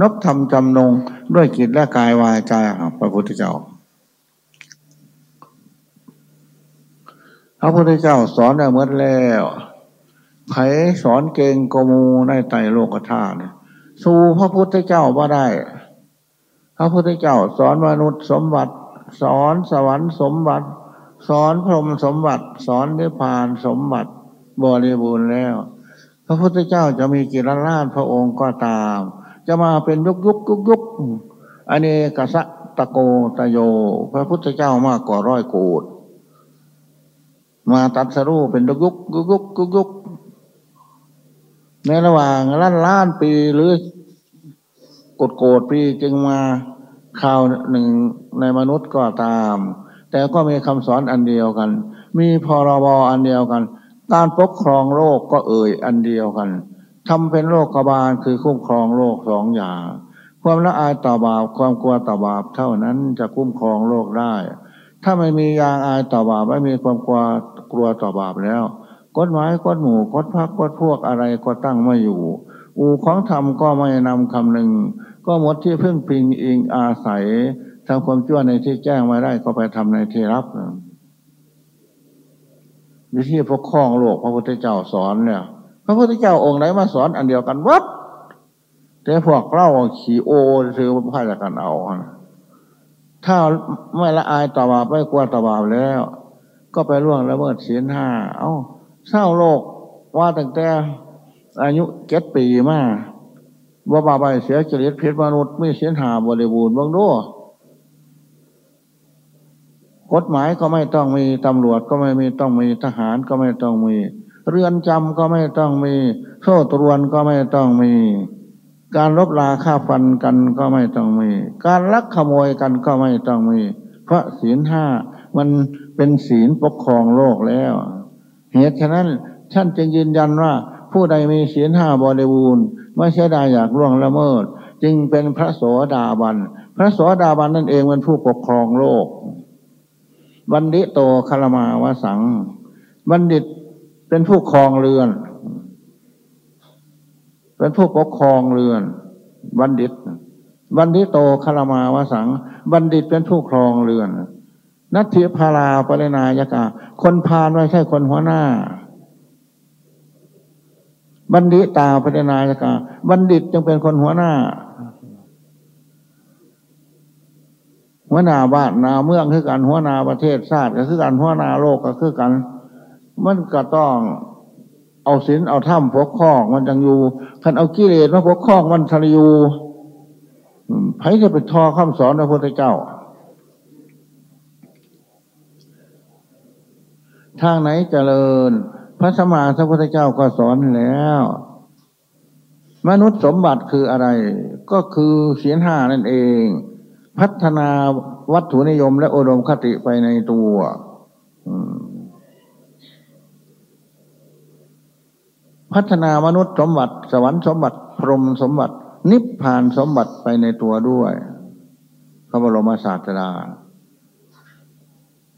นบทำจำนงด้วยกิจและกายวาจาพระพุทธเจ้า พระพุทธเจ้าสอนได้เมื่อแล้วไผสอนเก่งกมูในไตโลกธาตุสู่พระพุทธเจ้าว่าได้ พระพุทธเจ้าสอนมนุษย์สมบัติ สอนสวรรค์สมบัติ สอนพรหมสมบัติ สอนนิพพานสมบัติบริบูรณ์แล้ว พระพุทธเจ้าจะมีกิรราชพระองค์ก็ตาม จะมาเป็นยุกยุกยุกยุกอันนี้กษัตะโกตะโย พระพุทธเจ้ามากกว่าร้อยโกดมาตัดสรู้เป็นยุกยุกยุกยุกยุกยุกในระหว่างล้านล้านปีหรือกดโกดปีจึงมาข่าวหนึ่งในมนุษย์ก็ตาม แต่ก็มีคำสอนอันเดียวกัน มีพรบอันเดียวกัน การปกครองโลกก็เอ่ยอันเดียวกัน ทำเป็นโลกกบาลคือคุ้มครองโลกสองอย่าง ความละอายต่อบาปความกลัวต่อบาปเท่านั้นจะคุ้มครองโลกได้ ถ้าไม่มียางอายต่อบาปไม่มีความกลัวกลัวต่อบาปแล้วกฎหมายกฎหมู่กฎพักกฎพวกอะไรก็ตั้งไม่อยู่ อูของธรรมก็ไม่นำคำหนึ่ง ก็หมดที่พึ่งพิงอิงอาศัยทำความชั่วในที่แจ้งมาได้ก็ไปทำในที่รับวิธีพกคล้องโลกพระพุทธเจ้าสอนเนี่ย พระพุทธเจ้าองค์ไหนมาสอนอันเดียวกันวัดแต่พวกเล่าขี่โอซื้อผ้าจากกันเอา ถ้าไม่ละอายต่อบาปไม่กลัวต่อบาปแล้ว ก็ไปล่วงละเมิดศีลห้า เอา้าเศร้าโลกว่าตั้งแต่อายุเจ็ดปีมาว่าบาไปเสียจริตเพชรมนุษย์ไม่เสียหาบริบูรณ์บ้างด้วยกฎหมายก็ไม่ต้องมีตำรวจก็ไม่มีต้องมีทหารก็ไม่ต้องมี เรือนจำก็ไม่ต้องมี โซ่ตรวนก็ไม่ต้องมี การลบลาฆ่าฟันกันก็ไม่ต้องมี การลักขโมยกันก็ไม่ต้องมี เพราะศีลห้ามันเป็นศีลปกครองโลกแล้ว เหตุฉะนั้นท่านจึงยืนยันว่า ผู้ใดมีศีลห้าบริบูรณ์ไม่ใช่ได้อยากล่วงละเมิด จึงเป็นพระโสดาบัน พระโสดาบันนั่นเองเป็นผู้ปกครองโลก บัณฑิตโตคารมาวสัง บัณฑิต เป็นผู้ครองเรือน เป็นผู้ปกครองเรือน บัณฑิต บัณฑิตโตคารมาวสัง บัณฑิตเป็นผู้ครองเรือน นัตถิพาราปรินายกาคนพาลไม่ใช่คนหัวหน้า บัณฑิตาปรินายกาบัณฑิตจึงเป็นคนหัวหน้าหัวหน้าบ้านนาเมืองคือกันหัวหน้าประเทศชาติก็คือกันหัวหน้าโลกก็คือกัน มันก็ต้องเอาศีลเอาถ้ำพกข้องมันจังอยู่คันเอากิเลสมาพกข้องมันทะยูไผจะไปทอคำสอนพระพุทธเจ้า ทางไหนเจริญ พระสมมาสัพพุทธเจ้าก็สอนแล้ว มนุษย์สมบัติคืออะไร ก็คือเสียนห้านั่นเอง พัฒนาวัตถุนิยมและอดมคติไปในตัว พัฒนามนุษย์สมบัติ สวรรค์สมบัติ พรหมสมบัติ นิพพานสมบัติไปในตัวด้วยพระบรมศาสดา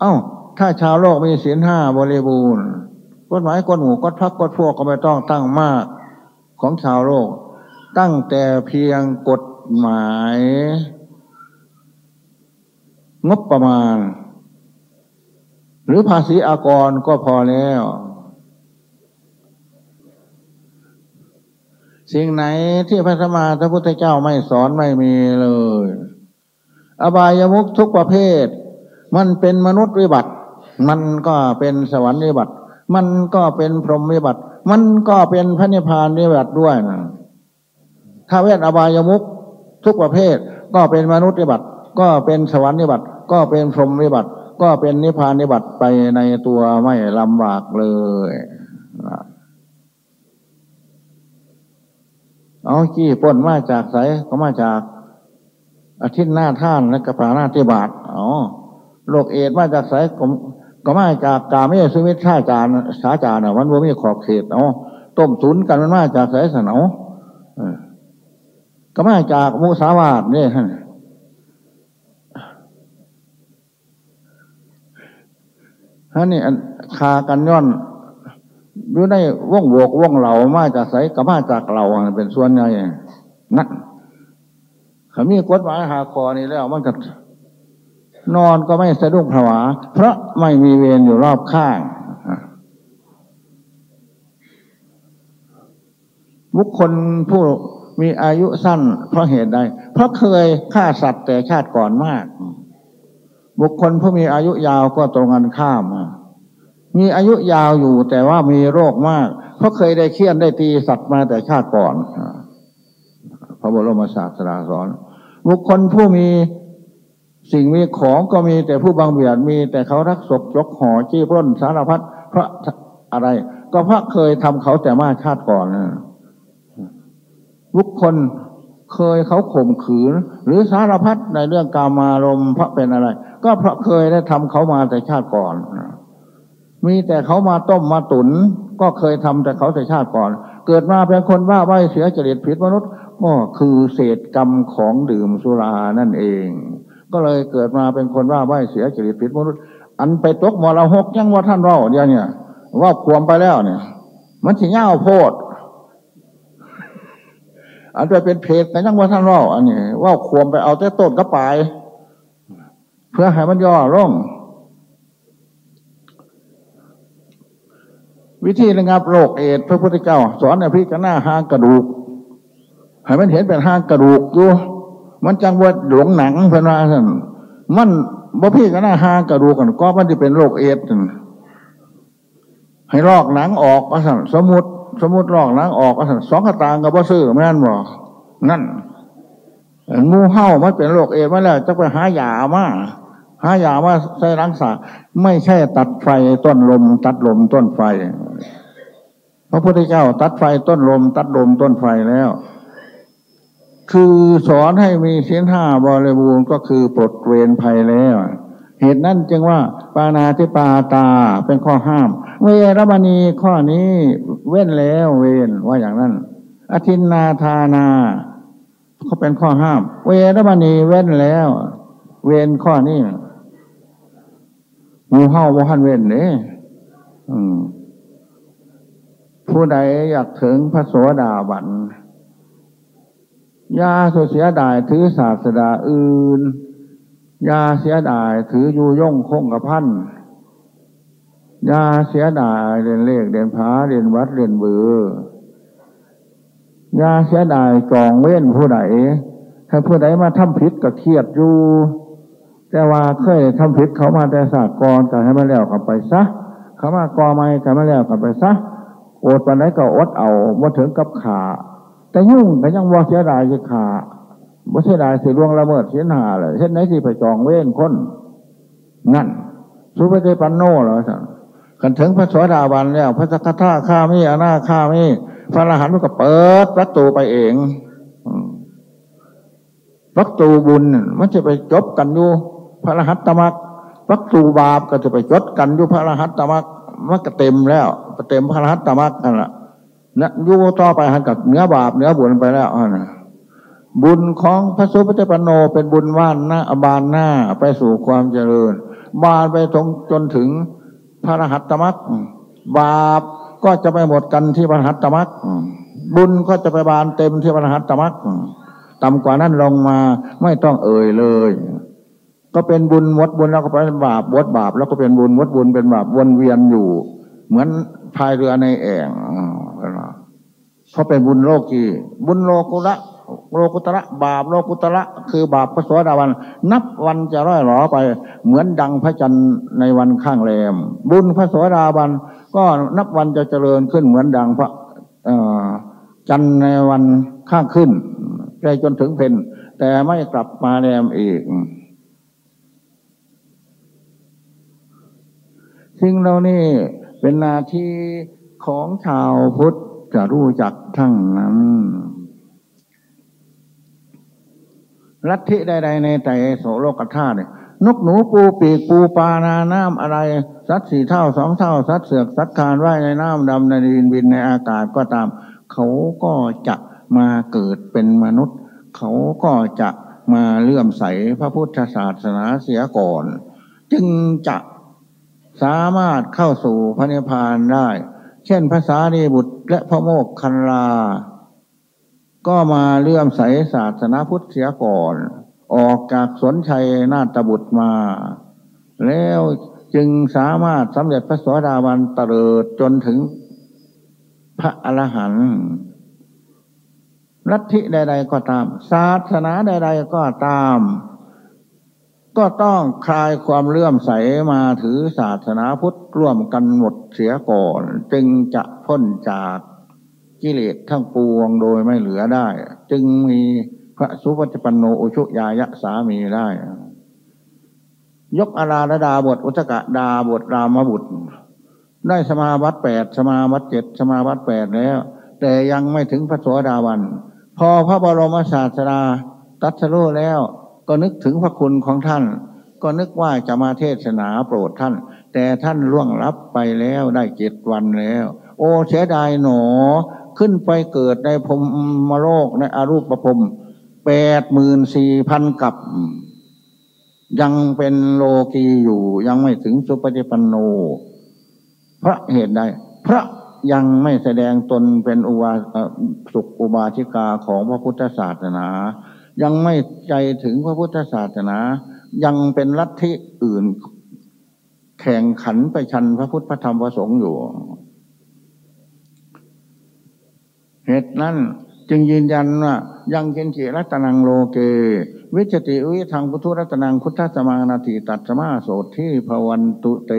เอา้า ถ้าชาวโลกมีศีลห้าบริบูรณ์กฎหมายกฎหมู่กฎพักกฎพวกก็ไม่ต้องตั้งมากของชาวโลก ตั้งแต่เพียงกฎหมาย งบประมาณ หรือภาษีอากรก็พอแล้ว สิ่งไหนที่พระสมมาพระพุทธเจ้าไม่สอนไม่มีเลย อบายมุขทุกประเภท มันเป็นมนุษย์วิบัติ มันก็เป็นสวรรค์นิบัติ มันก็เป็นพรหมนิบัติ มันก็เป็นพระนิพพานนิบัติด้วยนะถ้าเวทอบายมุกทุกประเภท ก็เป็นมนุษย์นิบัติ ก็เป็นสวรรค์นิบัติ ก็เป็นพรหมนิบัติ ก็เป็นนิพพานนิบัติไปในตัวไม่ลำบากเลย เอาขี้ป่นมาจากไสก็มาจากอาทิตย์หน้าท่านและกระปาหน้าที่บาทอ๋อโรคเอดมาจากไสก็มาจากกาไม่สมิทชาจารสาจารวันว่ามีขอบเขตเอาต้มตุนกันมันมาจากสายสนเอาก็มาจากมุสาวาทนี่ฮะฮะนี่คากันย้อน อยู่ในว่องโวกว่องเหล่ามาจากไสก็มาจากเหล่าเป็นส่วนใหญ่นักเขามีกฎหมายหาคอนี่แล้วมันก็นอนก็ไม่สะดุ้งผวา เพราะไม่มีเวรอยู่รอบข้าง บุคคลผู้มีอายุสั้น เพราะเหตุใด เพราะเคยฆ่าสัตว์แต่ชาติก่อนมาก บุคคลผู้มีอายุยาวก็ตรงกันข้าม มีอายุยาวอยู่แต่ว่ามีโรคมาก เพราะเคยได้เคี่ยนได้ตีสัตว์มาแต่ชาติก่อนพระบรมศาสดาสอน บุคคลผู้มีสิ่งมีของก็มีแต่ผู้บางเบียดมี แต่เขารักศกยกห่อจี้ปล้นสารพัดเพราะอะไร ก็เพราะเคยทำเขาแต่มาชาติก่อนนะบุคคลเคยเขาข่มขืน หรือสารพัดในเรื่องกามารมเพราะเป็นอะไร ก็เพราะเคยได้ทำเขามาแต่ชาติก่อน มีแต่เขามาต้มมาตุน ก็เคยทำแต่เขาแต่ชาติก่อน เกิดมาเป็นคนว่าไหวเสียจริตผิดมนุษย์ ก็คือเศษกรรมของดื่มสุรานั่นเอง ก็เลยเกิดมาเป็นคนว่าไหวเสียจริตผิดมนุษย์ อันไปตกมรหกยังว่าท่านว่าเดียวเนี่ย ว่าควมไปแล้วเนี่ย มันสิเง่าโพดอันไปเป็นเพศแต่ยังว่าท่านว่าอันนี้ว่าควมไปเอาแต่ต้นก็ไปเพื่อให้มันย่อร่อง วิธีระงับโรคเอดพระพุทธเจ้า สอนในพิจารณาห้างกระดูกให้มันเห็นเป็นห้างกระดูกอยู่มันจังว่าหลงหนังเพื่อนว่าท่านมันบ่พี่ก็น่าห้างกระดูกกันก็มันจะเป็นโรคเอดให้ลอกหนังออกก็สั่นสมุดสมุดลอกหนังออกก็สั่นสองกระตางกับว่าซื้อไม่นั่นบอกนั่นงูเห่ามันเป็นโรคเอดมาแล้วจะไปหายามา หายามาใส่รักษา ไม่ใช่ตัดไฟต้นลม ตัดลมต้นไฟ พระพุทธเจ้าตัดไฟต้นลม ตัดลมต้นไฟแล้ว คือสอนให้มีศีลห้าบริบูรณ์ก็คือปลดเวรภัยแล้ว เหตุนั้นจึงว่า ปานาธิปาตาเป็นข้อห้าม เวรมณีข้อนี้เว้นแล้วเวนว่าอย่างนั้น อธินนาทานาเขาเป็นข้อห้าม เวรมณีเว้นแล้ว เวนข้อนี้ มูเฮาบ่ฮันเว้นเนี่ผู้ใดอยากถึงพระโสดาบันยาเสียดายถือศาสดาอื่นยาเสียดายถืออยู่ย่งคงกระพันยาเสียดายเรียนเลขเรียนพาเรียนวัดเรียนเบือยาเสียดายจองเว้นผู้ใดถ้าผู้ใดมาทำผิดก็เครียดอยู่ แต่ว่าเคยทำผิดเขามาแต่ศาสตร์กรก็ให้มาแล้วกลับไปซะเขามากอไม่ก็มาแล้วกลับไปซะอดวันไหนก็อดเอาว่าถึงกับขาแต่ยุ่งแต่ยังว่าเสียดายจะขาบ่เสียดายสิล่วงละเมิดเสียหนาเลยเช่นไหนที่ไปจองเว้นคนนั่นสุภเจปันโนเหรอสันกันถึงพระสวสดาบันแล้วพระสักท่าข้ามีอนาข้ามีพระอรหันต์ก็เปิดประตูไปเองประตูบุญมันจะไปจบกันอยู่ พระรหัตตมักประตูบาปก็จะไปจดกันอยู่พระรหัตตมักมันก็เต็มแล้วเต็มพระรหัตตมักนั่นแหละนะยู่ต่อไปหันกับเนื้อบาปเนื้อบุญไปแล้วนะบุญของพระสุปฏิปโนเป็นบุญว่านหน้าบานหน้าไปสู่ความเจริญ บานไปตรงจนถึงพระรหัตตมักบาปก็จะไปหมดกันที่พระรหัตตมักบุญก็จะไปบานเต็มที่พระรหัตตมักต่ำกว่านั้นลงมาไม่ต้องเอ่ยเลย ก็เป็นบุญวดบุญแล้วก็เป็นบาปวดบาป แล้วก็เป็นบุญวดบุญเป็นบาปวนเวียนอยู่ เหมือนพายเรือในแอ่งเพราะเป็นบุญโลกีบุญโลกุระโลกุตระบาปโลกุตระคือบาปพระสวสดาวัน นับวันจะร่อยหรอไป เหมือนดังพระจันทร์ในวันข้างแรม บุญพระสวสดาวัน ก็นับวันจะเจริญขึ้นเหมือนดังพระจันทร์ในวันข้างขึ้นไปจนถึงเพนแต่ไม่กลับมาแรมอีก สิ่งเหล่านี้เป็นนาที่ของชาวพุทธจะรู้จักทั้งนั้นลัทธิใด ๆ ในใจโสโลกธาตุนกหนูปูปีกปูปลานาน้ำอะไร สัตว์สี่เท่าสองเท่า สัตว์เสือกสัตว์คานว่ายในน้ำดำในดินบินในอากาศก็ตาม เขาก็จะมาเกิดเป็นมนุษย์ เขาก็จะมาเลื่อมใสพระพุทธศาสนาเสียก่อน จึงจะ สามารถเข้าสู่พระนิพพานได้ เช่นภาษาดีบุตรและพระโมกคันลา ก็มาเลื่อมใสศาสนาพุทธเสียก่อน ออกจากสนชัยนาตบุตรมา แล้วจึงสามารถสำเร็จพระสวสดาวันตเลิดจนถึงพระอรหันต์ลัทธิใด ๆ ก็ตาม ศาสนาใด ๆ ก็ตาม ก็ต้องคลายความเลื่อมใสมาถือศาสนาพุทธร่วมกันหมดเสียก่อน จึงจะพ้นจากกิเลสทั้งปวงโดยไม่เหลือได้ จึงมีพระสุปฏิปันโนอุชุยายะสามีได้ ยกอาราดาบทอุตกะดาบทรามบุตร ได้สมาวัตแปดสมาวัตเจ็ดสมาวัตแปดแล้ว แต่ยังไม่ถึงพระโสดาวัน พอพระบรมศาสดาตัดสู้แล้ว ก็นึกถึงพระคุณของท่าน ก็นึกว่าจะมาเทศนาโปรดท่าน แต่ท่านล่วงลับไปแล้วได้เจ็ดวันแล้ว โอ้เสียดายหนอ ขึ้นไปเกิดในพรมโลกในอรูปประพรมแปดหมื่นสี่พันกับยังเป็นโลกีอยู่ยังไม่ถึงสุปฏิปันโน พระเหตุใดพระยังไม่แสดงตนเป็นอุบาสุขอุบาชิกาของพระพุทธศาสนา ยังไม่ใจถึงพระพุทธศาสนา ยังเป็นลัทธิอื่น แข่งขันไปชันพระพุทธพระธรรมพระสงฆ์อยู่ เหตุนั้นจึงยืนยันว่า ยังเกณจิรัตนังโลเก วิจติวิทางพุทธรัตนังพุทธสมานาติตัดสมาโสที่ภวันตุเต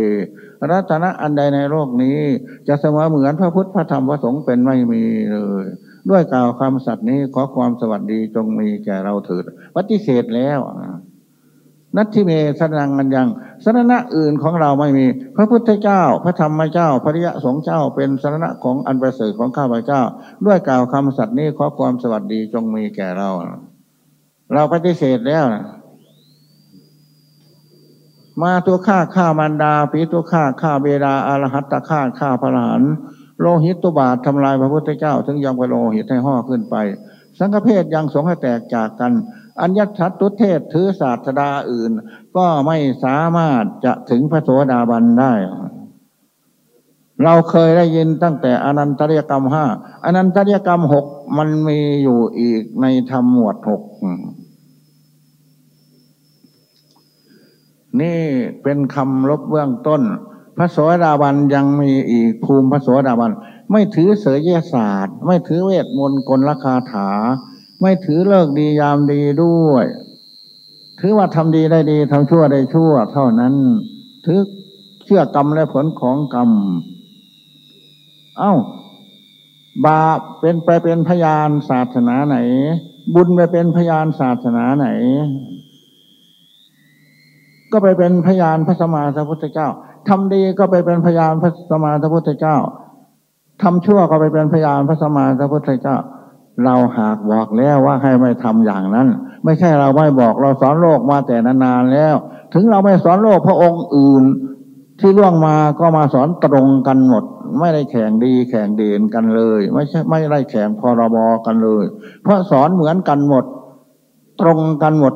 รัตนะอันใดในโลกนี้ จะเสมอเหมือนพระพุทธพระธรรมพระสงฆ์เป็นไม่มีเลย ด้วยกล่าวคำสัตย์นี้ขอความสวัสดีจงมีแก่เราเถิดปฏิเสธแล้วนัตทิเมสนังกันยังสรณะอื่นของเราไม่มี พระพุทธเจ้า พระธรรมเจ้า พระริยสงฆ์เจ้า เป็นสรณะของอันประเสริฐของข้าพเจ้า ด้วยกล่าวคำสัตย์นี้ขอความสวัสดีจงมีแก่เรา เราปฏิเสธแล้วนะมาตัวฆ่าฆ่ามันดาปีตัวฆ่าฆ่าเบดาอารหัตตะฆ่าฆ่าพระหัน โลหิตตุบาททำลายพระพุทธเจ้า ถึงยังไปโลหิตให้ห่อขึ้นไป สังฆเพศยังสงให้แตกจากกัน อัญญชัตตุเทศถือศาสดาอื่น ก็ไม่สามารถจะถึงพระโสดาบันได้ เราเคยได้ยินตั้งแต่อนันตริยกรรมห้าอนันตริยกรรมหกมันมีอยู่อีกในธรรมหมวดหกนี่เป็นคำลบเบื้องต้น พระโสดาบันยังมีอีกภูมิพระโสดาบัน ไม่ถือเสยศาสตร์ ไม่ถือเวทมนต์กลราคาถา ไม่ถือเลิกดียามดีด้วย ถือว่าทำดีได้ดีทำชั่วได้ชั่ว เท่านั้น ถือเชื่อกรรมและผลของกรรม เอา้า บาปเป็นไปเป็นพยานศาสนาไหน บุญไปเป็นพยานศาสนาไหน ก็ไปเป็นพยานพระสมมาสัพพุทธเจ้า ทำดีก็ไปเป็นพยานพระสมมาสัพพุทธเจ้าทำชั่วก็ไปเป็นพยานพระสมมาสัพพุทธเจ้า เราหากบอกแล้วว่าให้ไม่ทำอย่างนั้น ไม่ใช่เราไม่บอกเราสอนโลกมาแต่นานๆแล้ว ถึงเราไม่สอนโลกพระองค์อื่น ที่ล่วงมาก็มาสอนตรงกันหมด ไม่ได้แข่งดีแข่งเด่นกันเลย ไม่ใช่ไม่ได้แข่งพรบกันเลย เพราะสอนเหมือนกันหมด ตรงกันหมด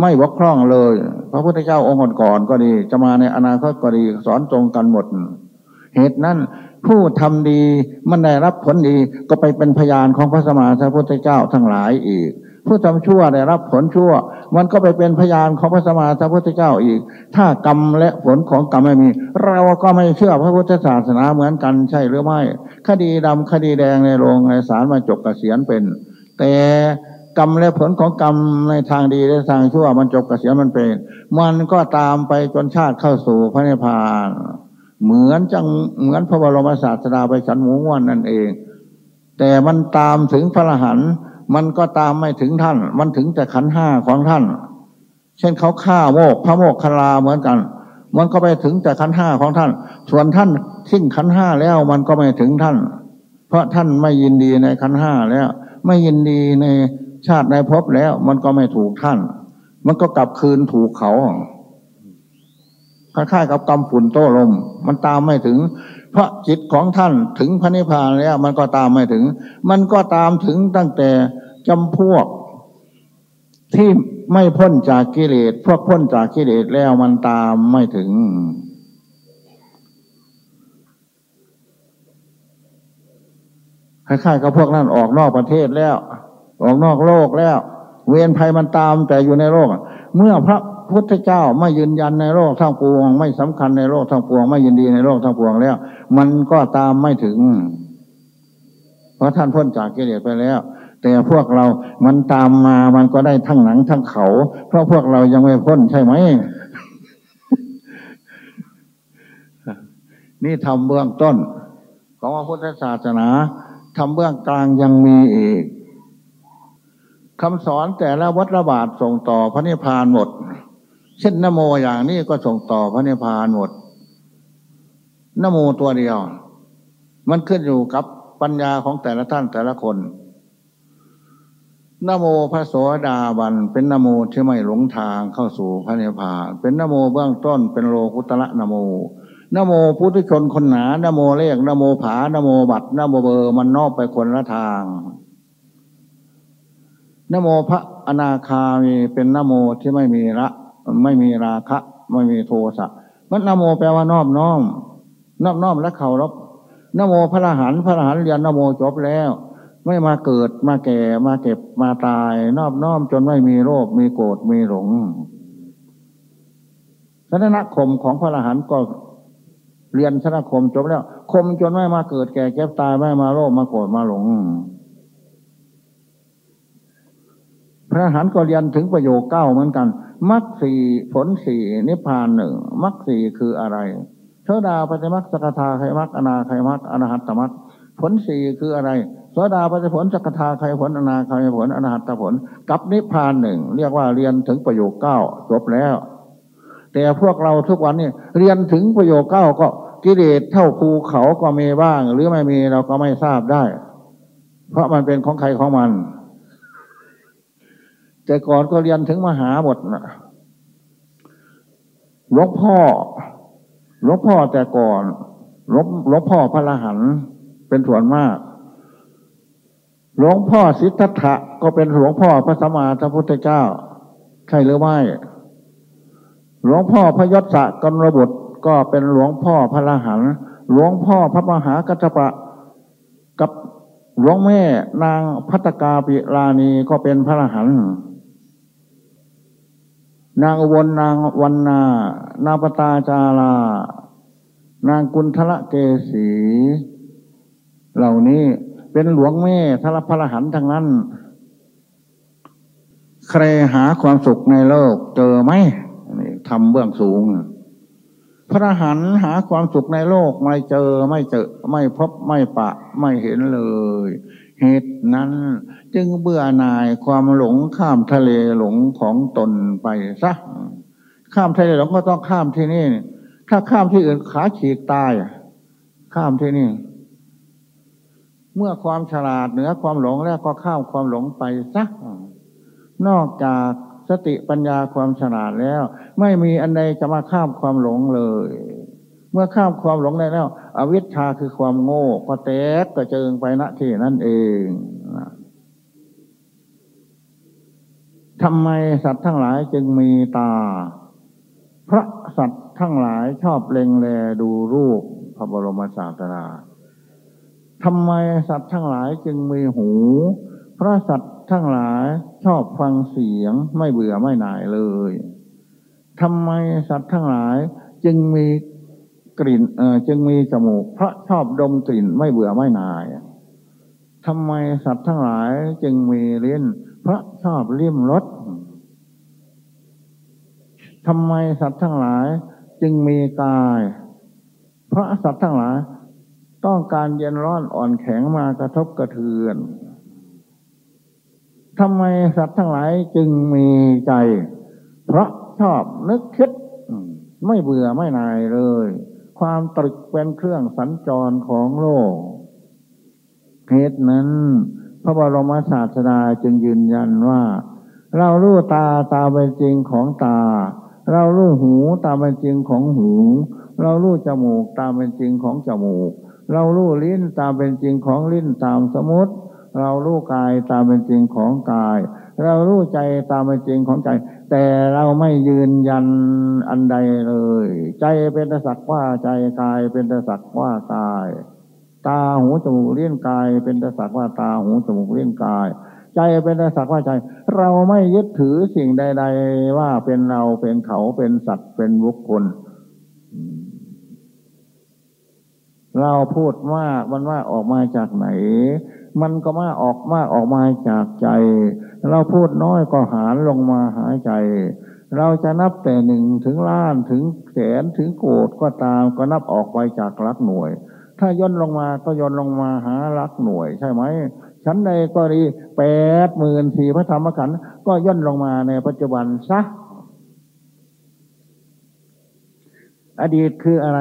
ไม่บกพร่องเลย พระพุทธเจ้าองค์ก่อนก็ดี จะมาในอนาคตก็ดีสอนตรงกันหมด เหตุนั้นผู้ทำดีมันได้รับผลดีก็ไปเป็นพยานของพระสมมาสัพพุทธเจ้าทั้งหลายอีก ผู้ทำชั่วได้รับผลชั่ว มันก็ไปเป็นพยานของพระสมมาสัพพุทธเจ้าอีก ถ้ากรรมและผลของกรรมไม่มี เราก็ไม่เชื่อพระพุทธศาสนาเหมือนกันใช่หรือไม่ คดีดำคดีแดงในโรงในศาลมาจบกเกษียณเป็น แต่ กรรมและผลของกรรมในทางดีและทางชั่วมันจบกเกษียณมันเป็น มันก็ตามไปจนชาติเข้าสู่พระนิพพาน เหมือนจังเหมือนพระบรมศาสดาไปฉันหมูงวนนั่นเอง แต่มันตามถึงพระรหันต์มันก็ตามไม่ถึงท่าน มันถึงแต่ขันห้าของท่าน เช่นเขาฆ่าโมกพระโมกคลาเหมือนกัน มันก็ไปถึงแต่ขันห้าของท่าน ส่วนท่านทิ้งขันห้าแล้วมันก็ไม่ถึงท่าน เพราะท่านไม่ยินดีในขันห้าแล้ว ไม่ยินดีใน ชาติในภพแล้ว มันก็ไม่ถูกท่าน มันก็กลับคืนถูกเขาคล้ายๆกับกรรมฝุ่นโต้ลม มันตามไม่ถึง เพราะจิตของท่านถึงพระนิพพานแล้ว มันก็ตามไม่ถึง มันก็ตามถึงตั้งแต่จำพวก ที่ไม่พ้นจากกิเลสพวกพ้นจากกิเลสแล้วมันตามไม่ถึง คล้ายๆกับพวกนั้นออกนอกประเทศแล้ว ออกนอกโลกแล้ว เวียนภัยมันตามแต่อยู่ในโลก เมื่อพระพุทธเจ้าไม่ยืนยันในโลกทั้งปวง ไม่สำคัญในโลกทั้งปวง ไม่ยินดีในโลกทั้งปวงแล้ว มันก็ตามไม่ถึง เพราะท่านพ้นจากกิเลสไปแล้ว แต่พวกเรามันตามมามันก็ได้ทั้งหนังทั้งเขา เพราะพวกเรายังไม่พ้นใช่ไหมนี่ทำเบื้องต้น ของพระพุทธศาสนาทำเบื้องกลางยังมีอีก คำสอนแต่ละวรรคบาทส่งต่อพระนิพพานหมด เช่นนโมอย่างนี้ก็ส่งต่อพระนิพพานหมดนโมตัวเดียว มันขึ้นอยู่กับปัญญาของแต่ละท่านแต่ละคนนโมพระโสดาบัน เป็นนโมที่ไม่หลงทางเข้าสู่พระนิพพานเป็นนโมเบื้องต้นเป็นโลกุตระนโมนโมปุถุชนคนหนานโมเลขนโมผานโมบัตนโมเบอร์มันนอกไปคนละทาง นโมพระอนาคามีเป็นนโมที่ไม่มีละ ไม่มีราคะ ไม่มีโทสะมันนโมแปลว่านอบน้อมนอบน้อมและเคารพนโมพระอรหันต์พระอรหันต์เรียนนโมจบแล้ว ไม่มาเกิดมาแก่มาเก็บมาตาย นอบน้อมจนไม่มีโรคมีโกรธมีหลงสนคมของพระอรหันต์ก็เรียนสนคมจบแล้ว คมจนไม่มาเกิดแก่เก็บตายไม่มาโรคมาโกรธมาหลง พระหันก็เรียนถึงประโยคเก้าเหมือนกันมรรคสี่ผลสี่นิพพานหนึ่งมรรคสี่คืออะไรเทดาปฏิมรรคสกทาไคมรรคอนาไคมรรคอนาหัตตมรรคผลสี่คืออะไรโสดาปฏิผลสกทาไคผลอนาไคผลอนาหัตตผล กับนิพพานหนึ่งเรียกว่าเรียนถึงประโยคเก้าจบแล้ว แต่พวกเราทุกวันนี้เรียนถึงประโยคเก้าก็กิเลสเท่าภูเขาก็มีบ้าง หรือไม่มีเราก็ไม่ทราบได้ เพราะมันเป็นของใครของมัน แต่ก่อนก็เรียนถึงมหาหมดนะหลวงพ่อหลวงพ่อแต่ก่อนหลวงหลวงพ่อพระรหันเป็นส่วนมากหลวงพ่อสิทธัตถะก็เป็นหลวงพ่อพระสัมมาสัมพุทธเจ้า ใช่หรือไม่หลวงพ่อพระยศกนรบุตรก็เป็นหลวงพ่อพระรหันหลวงพ่อพระมหากัจจปะ กับหลวงแม่นางพัตกาปิราณีก็เป็นพระรหันต์ นางวนนางวันนา นาปตาจารา นางกุณทละเกษี เหล่านี้เป็นหลวงแม่ทรพระหันทั้งนั้น ใครหาความสุขในโลกเจอไหมทำเบื้องสูง พระหันหาความสุขในโลกไม่เจอไม่เจอ ไม่พบไม่ปะ ไม่เห็นเลย เหตุนั้นจึงเบื่อหน่ายความหลงข้ามทะเลหลงของตนไปซะข้ามทะเลหลงก็ต้องข้ามที่นี่ ถ้าข้ามที่อื่นขาฉีกตายข้ามที่นี่ เมื่อความฉลาดเหนือความหลงแล้วก็ข้ามความหลงไปซะนอกจากสติปัญญาความฉลาดแล้ว ไม่มีอันใดจะมาข้ามความหลงเลย เมื่อข้ามความหลงได้แล้ว อวิชชาคือความโง่ก็แตกกระเจิงไปณที่นั่นเองทำไมสัตว์ทั้งหลายจึงมีตา พระสัตว์ทั้งหลายชอบเล็งแลดูรูปพระบรมศาสดาทำไมสัตว์ทั้งหลายจึงมีหู พระสัตว์ทั้งหลายชอบฟังเสียงไม่เบื่อไม่หน่ายเลยทำไมสัตว์ทั้งหลายจึงมี กลิ่นเออจึงมีจมูก เพราะชอบดมกลิ่นไม่เบื่อไม่นายทำไมสัตว์ทั้งหลายจึงมีเลิ้น เพราะชอบลิ้มรสทำไมสัตว์ทั้งหลายจึงมีกาย เพราะสัตว์ทั้งหลายต้องการเย็นร้อนอ่อนแข็งมากระทบกระเทือนทำไมสัตว์ทั้งหลายจึงมีใจ เพราะชอบนึกคิด ไม่เบื่อไม่นายเลย ความตรึกเป็นเครื่องสัญจรของโลก เหตุนั้น พระบรมศาสดาจึงยืนยันว่า เรารู้ตาตาเป็นจริงของตา เรารู้หูตาเป็นจริงของหู เรารู้จมูกตาเป็นจริงของจมูก เรารู้ลิ้นตาเป็นจริงของลิ้นตามสมุติเรารู้กายตามเป็นจริงของกาย เรารู้ใจตามเป็นจริงของใจ แต่เราไม่ยืนยันอันใดเลย ใจเป็นสักว่าใจกายเป็นสักว่ากาย ตาหูจมูกเลี้ยงกาย เป็นแต่สักว่าตาหูจมูกเลี้ยงกาย ใจเป็นแต่สักว่าใจ เราไม่ยึดถือสิ่งใด ๆ ว่าเป็นเราเป็นเขาเป็นสัตว์เป็นบุคคล เราพูดว่ามันว่าออกมาจากไหน มันก็มาออกมาออกมาจากใจ เราพูดน้อยก็หารลงมาหายใจ เราจะนับแต่หนึ่งถึงล้านถึงแสนถึงโกดก็ตามก็นับออกไปจากลักหน่วย ถ้าย่นลงมาก็ย่นลงมาหาลักหน่วย ใช่ไหมชั้นใดก็ดีแปดหมื่นสี่พระธรรมขันธ์ก็ย่นลงมาในปัจจุบันซะอดีตคืออะไร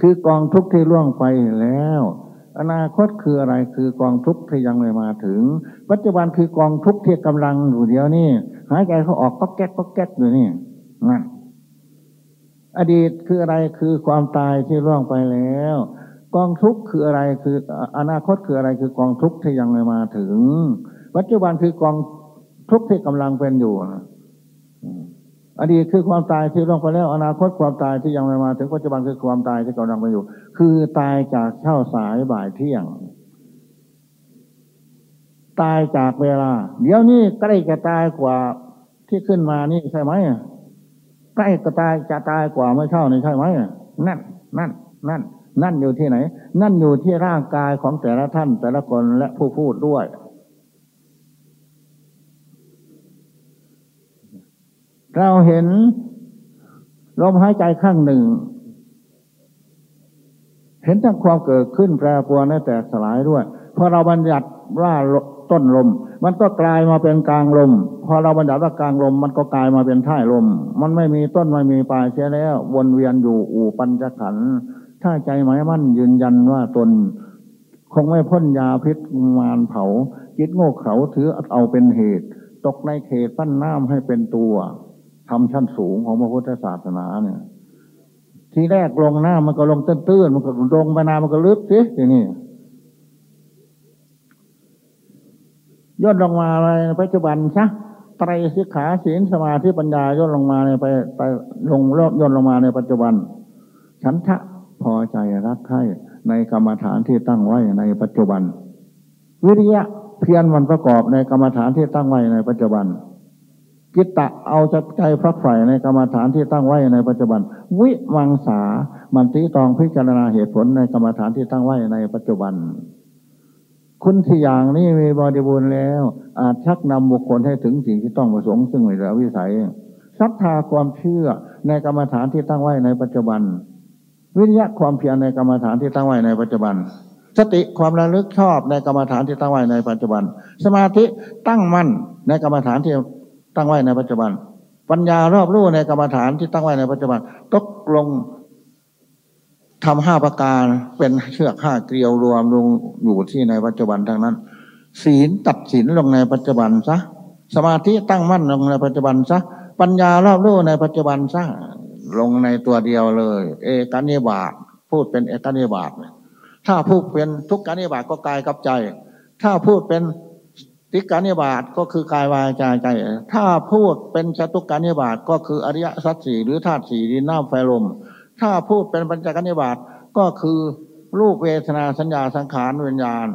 คือกองทุกข์ที่ล่วงไปแล้ว อนาคตคืออะไรคือกองทุกข์ที่ยังไม่มาถึง ปัจจุบันคือกองทุกข์ที่กำลังอยู่เดียวนี่หายใจเขาออกก็แก๊กก็แก๊กอยู่นี่นั่นอดีตคืออะไรคือความตายที่ล่วงไปแล้ว กองทุกข์คืออะไรคืออนาคตคืออะไรคือกองทุกข์ที่ยังไม่มาถึง ปัจจุบันคือกองทุกข์ที่กำลังเป็นอยู่ อดีตคือความตายที่ล่วงไปแล้วอนาคตความตายที่ยังไม่มา ถึงปัจจุบันคือความตายที่กำลังไปอยู่ คือตายจากเช้าสายบ่ายเที่ยง ตายจากเวลา เดี๋ยวนี้ใกล้จะตายกว่าที่ขึ้นมานี่ใช่ไหมใกล้จะตายจะตายกว่าไม่เช่านี่ใช่ไหมนั่นนั่นนั่นนั่นอยู่ที่ไหน นั่นอยู่ที่ร่างกายของแต่ละท่านแต่ละคนและผู้พูดด้วย เราเห็นลมหายใจข้างหนึ่ง เห็นทั้งความเกิดขึ้นแปรปรวนและแตกสลายด้วยพอเราบัญญัติว่าต้นลม มันก็กลายมาเป็นกลางลม พอเราบัญญัติว่ากลางลม มันก็กลายมาเป็นท้ายลม มันไม่มีต้นไม่มีปลายเสียแล้ว วนเวียนอยู่อู่ปัญจขันถ้าใจหมายมั่นยืนยันว่าตน คงไม่พ้นยาพิษมารเผาจิตโง่เขาถือเอาเป็นเหตุ ตกในเขตปั้นน้ำให้เป็นตัว ทำชั้นสูงของพระพุทธศาสนาเนี่ย ทีแรกลงหน้ามันก็ลงตื้นๆมันก็ลงไปนามันก็ลึกสิอย่างนี้ย่นลงมาในปัจจุบันซะไตรสิกขาศีลสมาธิปัญญาย่นลงมาในไปไปลงรอบย่นลงมาในปัจจุบัน ฉันทะพอใจรักใคร่ในกรรมฐานที่ตั้งไว้ในปัจจุบัน วิริยะเพียรมันประกอบในกรรมฐานที่ตั้งไว้ในปัจจุบัน กิตตะเอาใจพระใฝ่ในกรรมฐานที่ตั้งไว้ในปัจจุบัน วิวังสามันตีตองพิจารณาเหตุผลในกรรมฐานที่ตั้งไว้ในปัจจุบัน คุณที่อย่างนี้มีบริบูรณ์แล้ว อาจชักนำบุคคลให้ถึงสิ่งที่ต้องประสงค์ซึ่งไม่เหลือวิสัยศรัทธาความเชื่อในกรรมฐานที่ตั้งไว้ในปัจจุบัน วิริยะความเพียรในกรรมฐานที่ตั้งไว้ในปัจจุบันสติความระลึกชอบในกรรมฐานที่ตั้งไว้ในปัจจุบัน สมาธิตั้งมั่นในกรรมฐานที่ ตั้งไว้ในปัจจุบัน ปัญญารอบรู้ในกรรมฐานที่ตั้งไว้ในปัจจุบันตกลงทำห้าประการเป็นเชือกห้าเกลียวรวมลงอยู่ที่ในปัจจุบันทั้งนั้น ศีลตัดศีลลงในปัจจุบันซะสมาธิตั้งมั่นลงในปัจจุบันซะปัญญารอบรู้ในปัจจุบันซะลงในตัวเดียวเลย เอกานิบาตพูดเป็นเอกานิบาตถ้าพูดเป็นทุกกานิบาตก็กายกับใจ ถ้าพูดเป็น ติกานิบาตก็คือกายวาจาใจ ถ้าพูดเป็นชตุกานิบาตก็คืออริยสัจสี่หรือธาตุสี่ดินน้ำไฟลม ถ้าพูดเป็นปัญจกานิบาตก็คือรูปเวทนาสัญญาสังขารวิญญาณ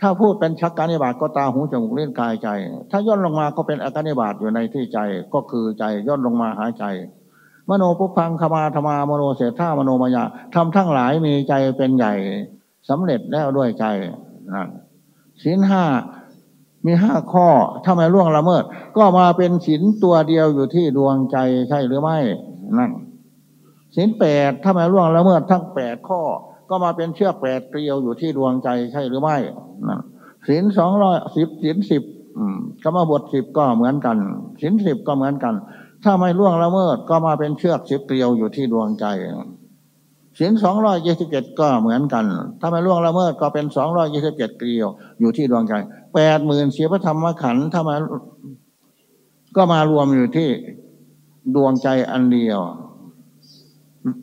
ถ้าพูดเป็นชักกานิบาตก็ตาหูจมูกเล่นกายใจ ถ้าย่นลงมาก็เป็นอากานิบาตอยู่ในที่ใจก็คือใจย่นลงมาหายใจ มโนปุพังขมาธรรมามโนเสถามโนมายาทำทั้งหลายมีใจเป็นใหญ่สำเร็จแล้วด้วยใจนั่นสินห้า มีห้าข้อถ้าไม่ล่วงละเมิด ก็มาเป็นศีลตัวเดียวอยู่ที่ดวงใจใช่หรือไม่นั่นศีลแปดถ้าไม่ล่วงละเมิดทั้งแปดข้อ ก็มาเป็นเชือกแปดเกลียวอยู่ที่ดวงใจใช่หรือไม่นั่นศีลสองร้อยสิบศีลสิบกรรมบทสิบก็เหมือนกันศีลสิบก็เหมือนกัน ถ้าไม่ล่วงละเมิดก็มาเป็นเชือกสิบเกลียวอยู่ที่ดวงใจ ศีลสองร้อยยี่สิบเจ็ดก็เหมือนกัน ถ้าไม่ล่วงละเมิดก็เป็นสองร้อยยี่สิบเจ็ดเกลียว อยู่ที่ดวงใจแปดหมื่นเสียพระธรรมขันธ์ถ้ามาก็มารวมอยู่ที่ดวงใจอันเดียว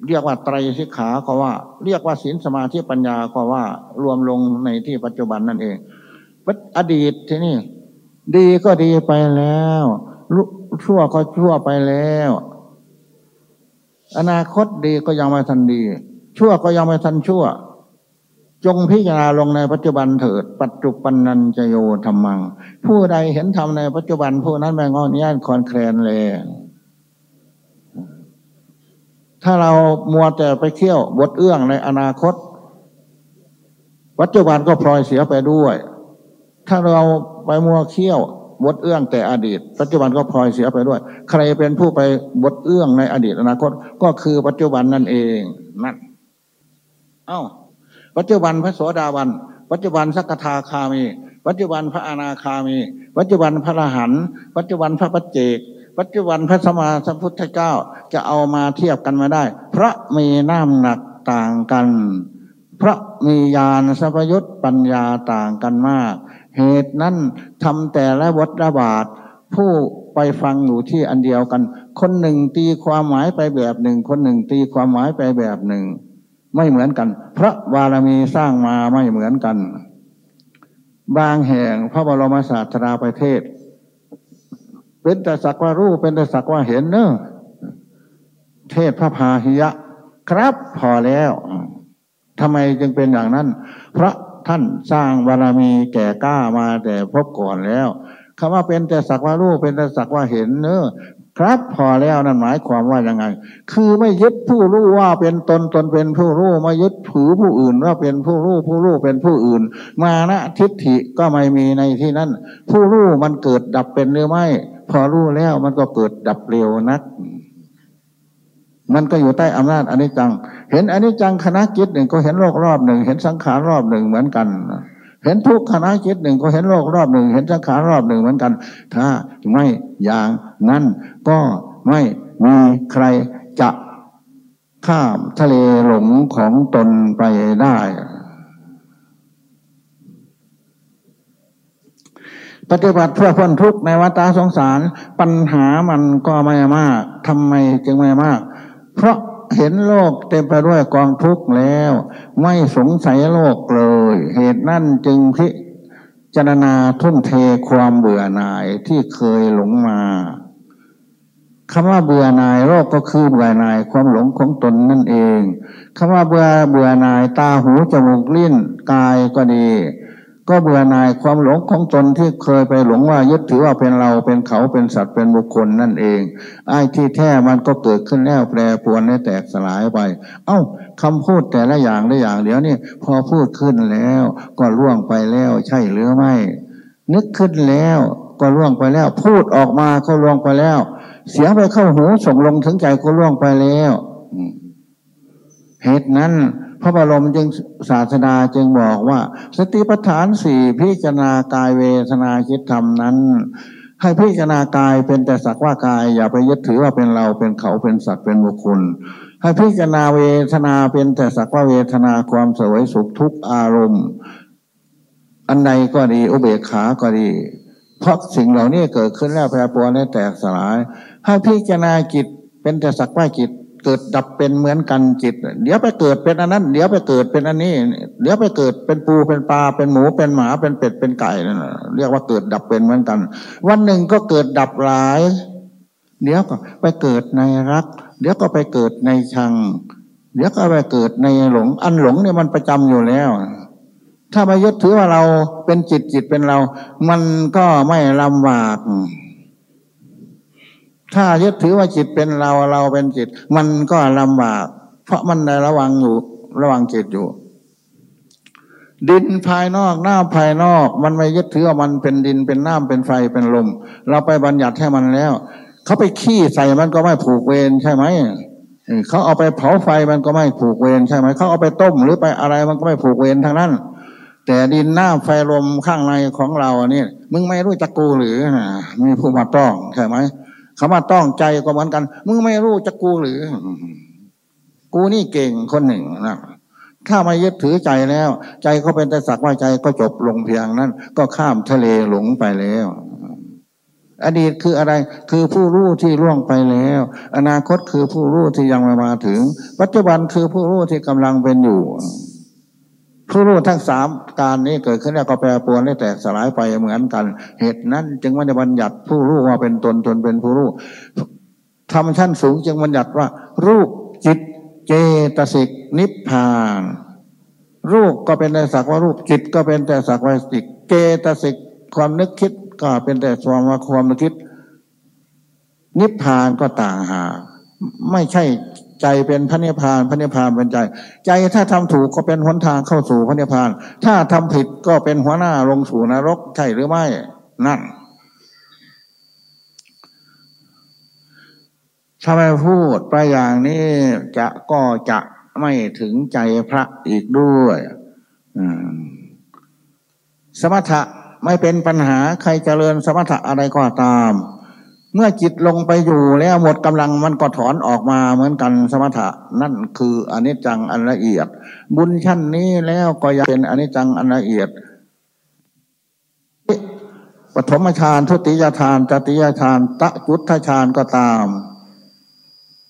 เรียกว่าไตรสิกขาก็ว่า เรียกว่าศีลสมาธิปัญญาก็ว่า รวมลงในที่ปัจจุบันนั่นเองอดีตที่นี่ ดีก็ดีไปแล้วชั่วก็ชั่วไปแล้ว อนาคตดีก็ยังไม่ทันดี ชั่วก็ยังไม่ทันชั่ว จงพิจารณาลงในปัจจุบันเถิด ปัจจุบันนันจโยธรรมัง ผู้ใดเห็นธรรมในปัจจุบันผู้นั้นไม่งอนย่านคอนแคลนเลยถ้าเรามัวแต่ไปเที่ยวบทเอื้องในอนาคต ปัจจุบันก็พลอยเสียไปด้วย ถ้าเราไปมัวเที่ยว บทเอื้องแต่อดีต ปัจจุบันก็พลอยเสียไปด้วย ใครเป็นผู้ไปบทเอื้องในอดีตอนาคตก็คือปัจจุบันนั่นเองนั่นเอ้า ปัจจุบันพระโสดาบัน ปัจจุบันสักทาคามี ปัจจุบันพระอนาคามี ปัจจุบันพระอรหันต์ปัจจุบันพระปัจเจก ปัจจุบันพระสมมาสัมพุทธเจ้าจะเอามาเทียบกันมาได้ เพราะมีน้ำหนักต่างกัน เพราะมีญาณสัพยุตปัญญาต่างกันมาก เหตุนั้นทำแต่ละวัดระบาดผู้ไปฟังอยู่ที่อันเดียวกัน คนหนึ่งตีความหมายไปแบบหนึ่ง คนหนึ่งตีความหมายไปแบบหนึ่ง ไม่เหมือนกัน พระบารมีสร้างมาไม่เหมือนกัน บางแห่งพระบรมศาสดาประเทศ เป็นแต่สักว่ารู้เป็นแต่สักว่าเห็นเนอะเทศพระพาหิยะ ครับพอแล้วทำไมจึงเป็นอย่างนั้นเพราะ ท่านสร้างบารมีแก่กล้ามาแต่พบก่อนแล้วคำว่าเป็นแต่สักว่ารู้เป็นแต่สักว่าเห็นเนอครับพอแล้วนั่นหมายความว่ายังไง คือไม่ยึดผู้รู้ว่าเป็นตนตนเป็นผู้รู้ไม่ยึดถือผู้อื่นว่าเป็นผู้รู้ผู้รู้เป็นผู้อื่น มานะทิฏฐิก็ไม่มีในที่นั้นผู้รู้มันเกิดดับเป็นหรือไม่ พอรู้แล้วมันก็เกิดดับเร็วนัก มันก็อยู่ใต้อำนาจอนิจจัง เห็นอนิจจังคณะจิตหนึ่งก็เห็นโลกรอบหนึ่ง เห็นสังขารรอบหนึ่งเหมือนกัน เห็นทุกขณะจิตหนึ่งก็เห็นโลกรอบหนึ่ง เห็นสังขารรอบหนึ่งเหมือนกัน ถ้าไม่อย่างนั้นก็ไม่มีใครจะข้ามทะเลหลงของตนไปได้ ปฏิบัติเพื่อพ้นทุกข์ในวัฏสงสาร ปัญหามันก็ไม่มากทำไมจึงไม่มาก เพราะเห็นโลกเต็มไปด้วยกองทุกข์แล้ว ไม่สงสัยโลกเลย เหตุนั่นจึงพิจารณาทุ่มเทความเบื่อหน่ายที่เคยหลงมาคำว่าเบื่อหน่ายโลกก็คือเบื่อหน่ายความหลงของตนนั่นเองคำว่าเบื่อเบื่อหน่ายตาหูจมูกลิ้นกายก็ดี ก็เบื่อหน่ายความหลงของตนที่เคยไปหลงว่ายึดถือว่าเป็นเราเป็นเขาเป็นสัตว์เป็นบุคคลนั่นเองไอ้ที่แท้มันก็เกิดขึ้นแล้วแปรปรวนและแตกสลายไป เอา้าคำพูดแต่ละอย่างละอย่างเดี๋ยวนี้พอพูดขึ้นแล้วก็ล่วงไปแล้วใช่หรือไม่ นึกขึ้นแล้วก็ล่วงไปแล้ว พูดออกมาก็ล่วงไปแล้ว เสียงไปเข้าหูส่งลงถึงใจก็ล่วงไปแล้วเหตุนั้น พระบรมจึงศาสดาจึงบอกว่า สติปัฏฐานสี่พิจารณากายเวทนาคิดธรรมนั้น ให้พิจารณากายเป็นแต่สักว่ากาย อย่าไปยึดถือว่าเป็นเราเป็นเขาเป็นสัตว์เป็นบุคคล ให้พิจารณาเวทนาเป็นแต่สักว่าเวทนาความสวยสุขทุกอารมณ์ อันใดก็ดีอุเบกขาก็ดี เพราะสิ่งเหล่านี้เกิดขึ้นแล้วแปรปรวนและแตกสลาย ให้พิจารณาจิตเป็นแต่สักว่าจิต เกิดดับเป็นเหมือนกันจิต เดี๋ยวไปเกิดเป็นอันนั้น เดี๋ยวไปเกิดเป็นอันนี้ เดี๋ยวไปเกิดเป็นปูเป็นปลาเป็นหมูเป็นหมาเป็นเป็ดเป็นไก่นั่นเรียกว่าเกิดดับเป็นเหมือนกัน วันหนึ่งก็เกิดดับหลาย เดี๋ยวก็ไปเกิดในรัก เดี๋ยวก็ไปเกิดในชัง เดี๋ยวก็ไปเกิดในหลง อันหลงเนี่ยมันประจำอยู่แล้ว ถ้าไปยึดถือว่าเราเป็นจิตจิตเป็นเรา มันก็ไม่ลำบาก ถ้ายึดถือว่าจิตเป็นเราเราเป็นจิต มันก็ลำบาก เพราะมันในระวังอยู่ ระวังจิตอยู่ ดินภายนอกน้าภายนอก มันไม่ยึดถือว่ามันเป็นดินเป็นน้ำเป็นไฟเป็นลม เราไปบัญญัติให้มันแล้ว เขาไปขี้ใส่มันก็ไม่ผูกเวรใช่ไหมเขาเอาไปเผาไฟมันก็ไม่ผูกเวรใช่ไหมเขาเอาไปต้มหรือไปอะไรมันก็ไม่ผูกเวรทางนั้น แต่ดินน้ำไฟลมข้างในของเราเนี่ยมึงไม่รู้จักกูหรือมีผู้มาต้องใช่ไหม คำว่าต้องใจก็เหมือนกัน มึงไม่รู้จะกูหรือ กูนี่เก่งคนหนึ่งนะถ้ามายึดถือใจแล้ว ใจก็เป็นแต่สักว่าใจก็จบลงเพียงนั้น ก็ข้ามทะเลหลงไปแล้วอดีตคืออะไรคือผู้รู้ที่ล่วงไปแล้ว อนาคตคือผู้รู้ที่ยังไม่มาถึง ปัจจุบันคือผู้รู้ที่กำลังเป็นอยู่ ผู้รู้ทั้งสามการนี้เกิดขึ้นแล้วก็แปรปรวนและแตกสลายไปเหมือนกัน เหตุนั้น จึงไม่ได้บัญญัติผู้รู้ว่าเป็นตนตนเป็นผู้รู้ธรรมชั้นสูงจึงบัญญัติว่า รูปจิตเจตสิกนิพพาน รูปก็เป็นแต่สักว่ารูปจิตก็เป็นแต่สักว่าจิตเกตสิกความนึกคิดก็เป็นแต่สวามว่าความนึกคิด นิพพานก็ต่างหากไม่ใช่ ใจเป็นพระนิพพานพระนิพพานเป็นใจ ใจถ้าทำถูกก็เป็นหนทางเข้าสู่พระนิพพาน ถ้าทำผิดก็เป็นหัวหน้าลงสู่นรกใช่หรือไม่นั่นถ้าไม่พูดไปอย่างนี้จะก็จะไม่ถึงใจพระอีกด้วยสมถะไม่เป็นปัญหาใครเจริญสมถะอะไรก็ตาม เมื่อจิตลงไปอยู่แล้วหมดกำลังมันก็ถอนออกมาเหมือนกันสมถะ นั่นคืออนิจจังอันละเอียด บุญชั้นนี้แล้วก็ยังเป็นอนิจจังอันละเอียดปฐมฌานทุติยฌานจติยฌานตะจุตฌานก็ตาม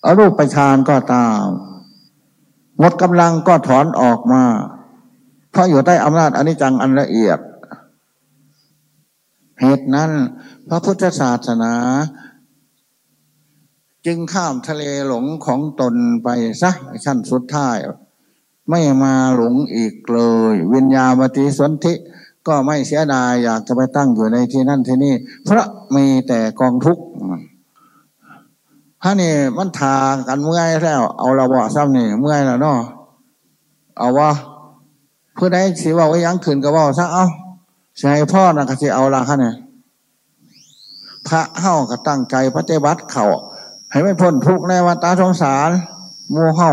อรูปฌานก็ตาม หมดกำลังก็ถอนออกมา เพราะอยู่ใต้อำนาจอนิจจังอันละเอียด เหตุนั้น พระพุทธศาสนา จึงข้ามทะเลหลงของตนไปซะชั้นสุดท้าย ไม่มาหลงอีกเลย วิญญาณติสนธิก็ไม่เสียดายอยากจะไปตั้งอยู่ในที่นั่นที่นี่ เพราะมีแต่กองทุกข์ฮะนี่มันทากันเมื่อยแล้ว เอาเราบอกซ้ำนี่เมื่อยแล้วเนาะเอาว่าเพื่อได้สิว่าไว้ยังขืนก็บอกซะเอ้า ใช่พ่อนะก็สิเอาละคะเนี่ยพระเฮ้าก็ตั้งใจพระเจ้าบัตเขาให้ไม่พ้นทุกในวัฏสงสารมูเฮ้า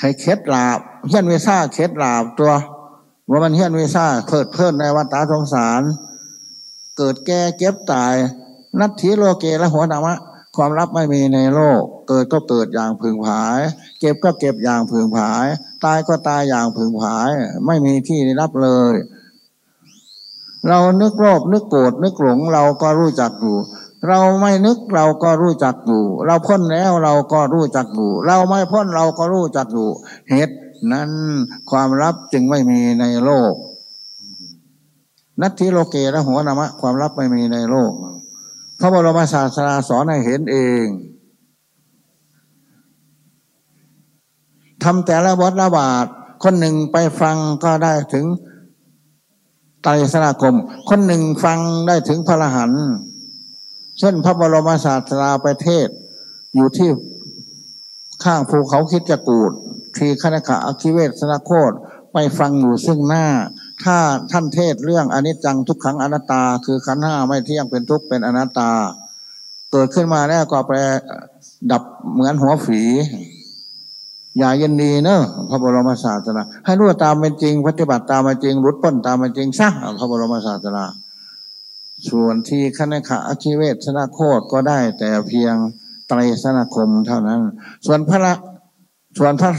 ให้เคล็ดลาบเฮียนเวซ่าเคล็ดลาบตัว ว่ามันเฮียนเวซ่าเพิดเพิ่นในวัฏสงสาร เกิดแก่เก็บตาย นัตถิโลเกและหัวดามะความลับไม่มีในโลก เกิดก็เกิดอย่างพึงผาย เก็บก็เก็บอย่างพึงผาย ตายก็ตายอย่างพึงผาย ไม่มีที่รับเลย เรานึกโลภนึกโกรธนึกหลงเราก็รู้จักอยู่ เราไม่นึกเราก็รู้จักอยู่ เราพ้นแล้วเราก็รู้จักอยู่ เราไม่พ้นเราก็รู้จักอยู่ เหตุนั้นความลับจึงไม่มีในโลก นัตถิโลเกและหัวนามะ ความลับไม่มีในโลกพระบรมศาสดาสอนให้เห็นเองทำแต่ละบทละบาทคนหนึ่งไปฟังก็ได้ถึง ไตรสนาคม คนหนึ่งฟังได้ถึงพระรหันเช่นพระบรมศาสดาไปเทศ อยู่ที่ข้างภูเขาคิดจะกูดทีคณะอาคิเวสนาโคตไปฟังอยู่ซึ่งหน้า ถ้าท่านเทศเรื่องอนิจจังทุกขังอนัตตา คือขันห้าไม่เที่ยงเป็นทุกข์เป็นอนัตตา เกิดขึ้นมาแล้วก็ไปรดับเหมือนหัวฝี อย่าเย็นดีเนอะพระบรมศาสนาให้รู้ตามเป็นจริง ปฏิบัติตามเป็นจริงรุดพ้นตามเป็นจริงซะพระบรมศาสนาส่วนที่คณะขะอคิเวสนาโคตก็ได้แต่เพียงไตรสนาคมเท่านั้น ส่วนพระส่วนพระ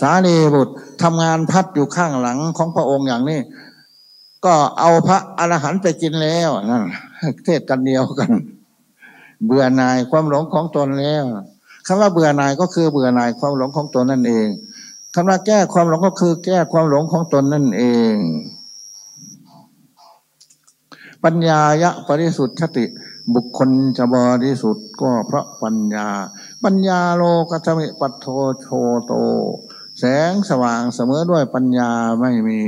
สารีบุตรทำงานพัดอยู่ข้างหลังของพระองค์อย่างนี้ ก็เอาพระอรหันต์ไปกินแล้วนั่นเทศกันเดียวกัน เบื่อหน่ายความหลงของตนแล้ว คำว่าเบื่อหน่ายก็คือเบื่อหน่ายความหลงของตนนั่นเองคำว่าแก้ความหลงก็คือแก้ความหลงของตนนั่นเอง ปัญญายะปริสุทธิติ บุคคลจะบริสุทธิ์ก็เพราะปัญญา ปัญญาโลกัตมิปัตโทโชโต แสงสว่างเสมอด้วยปัญญาไม่มี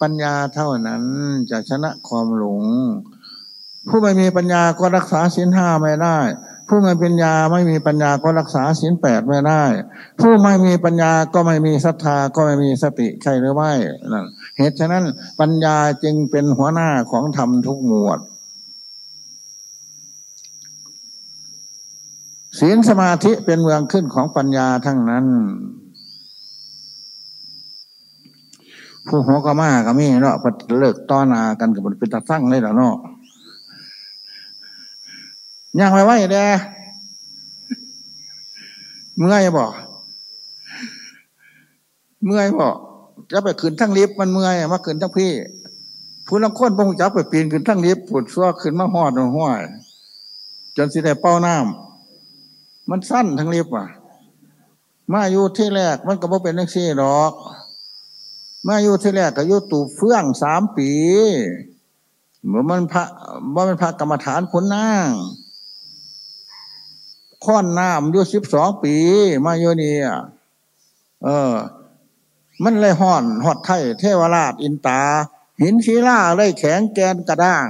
ปัญญาเท่านั้นจะชนะความหลง ผู้ไม่มีปัญญาก็รักษาศีลห้าไม่ได้ ผู้ไม่ปัญญาไม่มีปัญญาก็รักษาศีลแปดไม่ได้ ผู้ไม่มีปัญญาก็ไม่มีศรัทธาก็ไม่มีสติใช่หรือไม่นั่นเหตุฉะนั้นปัญญาจึงเป็นหัวหน้าของธรรมทุกหมวด ศีลสมาธิเป็นเมืองขึ้นของปัญญาทั้งนั้น ผู้หัวก็มาก็มีเนาะเลิกต้อนากันกับเป็นตาสั่งเลยแล้วเนาะ ยังไงไว้เด้เมื่อยบอก เมื่อยบอกจะไปขึ้นทั้งลิฟต์มันเมื่อยมาขึ้นทั้งพี่ผู้ลังค้นพงจับไปปีนขึ้นทั้งลิฟต์ปวดซัวขึ้นมาหอดหัวจนสิได้เป้าน้ำมันสั้นทั้งลิฟต์อะ มาอยู่ที่แรกมันก็บ่เป็นนักซี่หรอก มาอยู่ที่แรกก็อยู่ตูเฟื่องสามปีเหมือนมันพระว่ามันพระกรรมฐานผลนาง ค้อนน้ำอยู่สิบสองปี มาอยู่นี่เออ มันเลยห่อนหอดไทยเทวราชอินตา หินชีล่าเลยแข็งแกนกระด้าง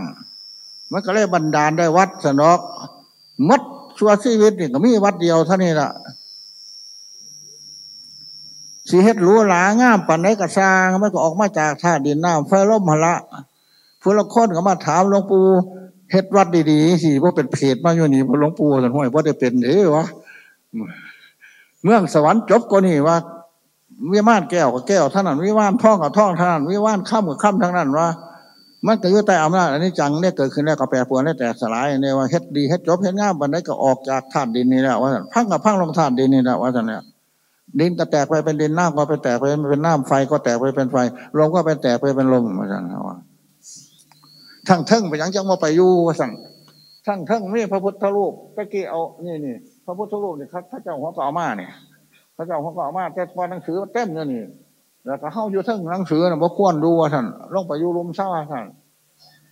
มันก็เลยบันดาลได้วัดสนอกมัดชัวชีวิตนี่ก็มีวัดเดียวเท่านี้ละสีเฮ็ดรู้หลางามปันไหนกระซางมันก็ออกมาจากท่าดินน้ำไฟล่มหละผู้ละคนก็มาถามหลวงปู่ เฮ็ดวัดดีๆสิว่าเป็นเพจมาอยู่นี่พหลวงปู่สันห้วยว่าได้เป็นเอ้วะเมืองสวรรค์จบก็นี่ว่าวิมานแก้วกับแก้วท่านั้นวิมานท่องกับท่องท่านั้นวิมานข้ามกับข้ามทั้งนั้นว่ามันก็อยู่ใต้อำนาจอันนี้จังเนี่ยเกิดขึ้นแล้วก็แปรปรวนได้แต่สลายเนี่ยว่าเฮ็ดดีเฮ็ดจบเฮ็ดงามบันไดก็ออกจากธาตุดินนี่แล้วว่าพังกับพังลงธาตุดินนี่แล้วว่าสันเนี่ยดินก็แตกไปเป็นดินน้ำก็ไปแตกไปเป็นน้ำไฟก็แตกไปเป็นไฟลมก็ไปแตกไปเป็นลมว่าสันว่า ทั้งเทิงไปยังจังว่าไปอยู่ว่าสันทั้งเทิงนี่พระพุทธรูปตะกี้เอานี่นี่พระพุทธรูปนี่ครับพระเจ้าหัวก็เอามาเนี่ยพระเจ้าหัวก็เอามาแต่พอหนังสือเต็มเนี่ยนี่แล้วก็เข้าอยู่เทิงหนังสือนะบ่ควรดูว่าสันลงไปอยู่ลุมซ่าสัน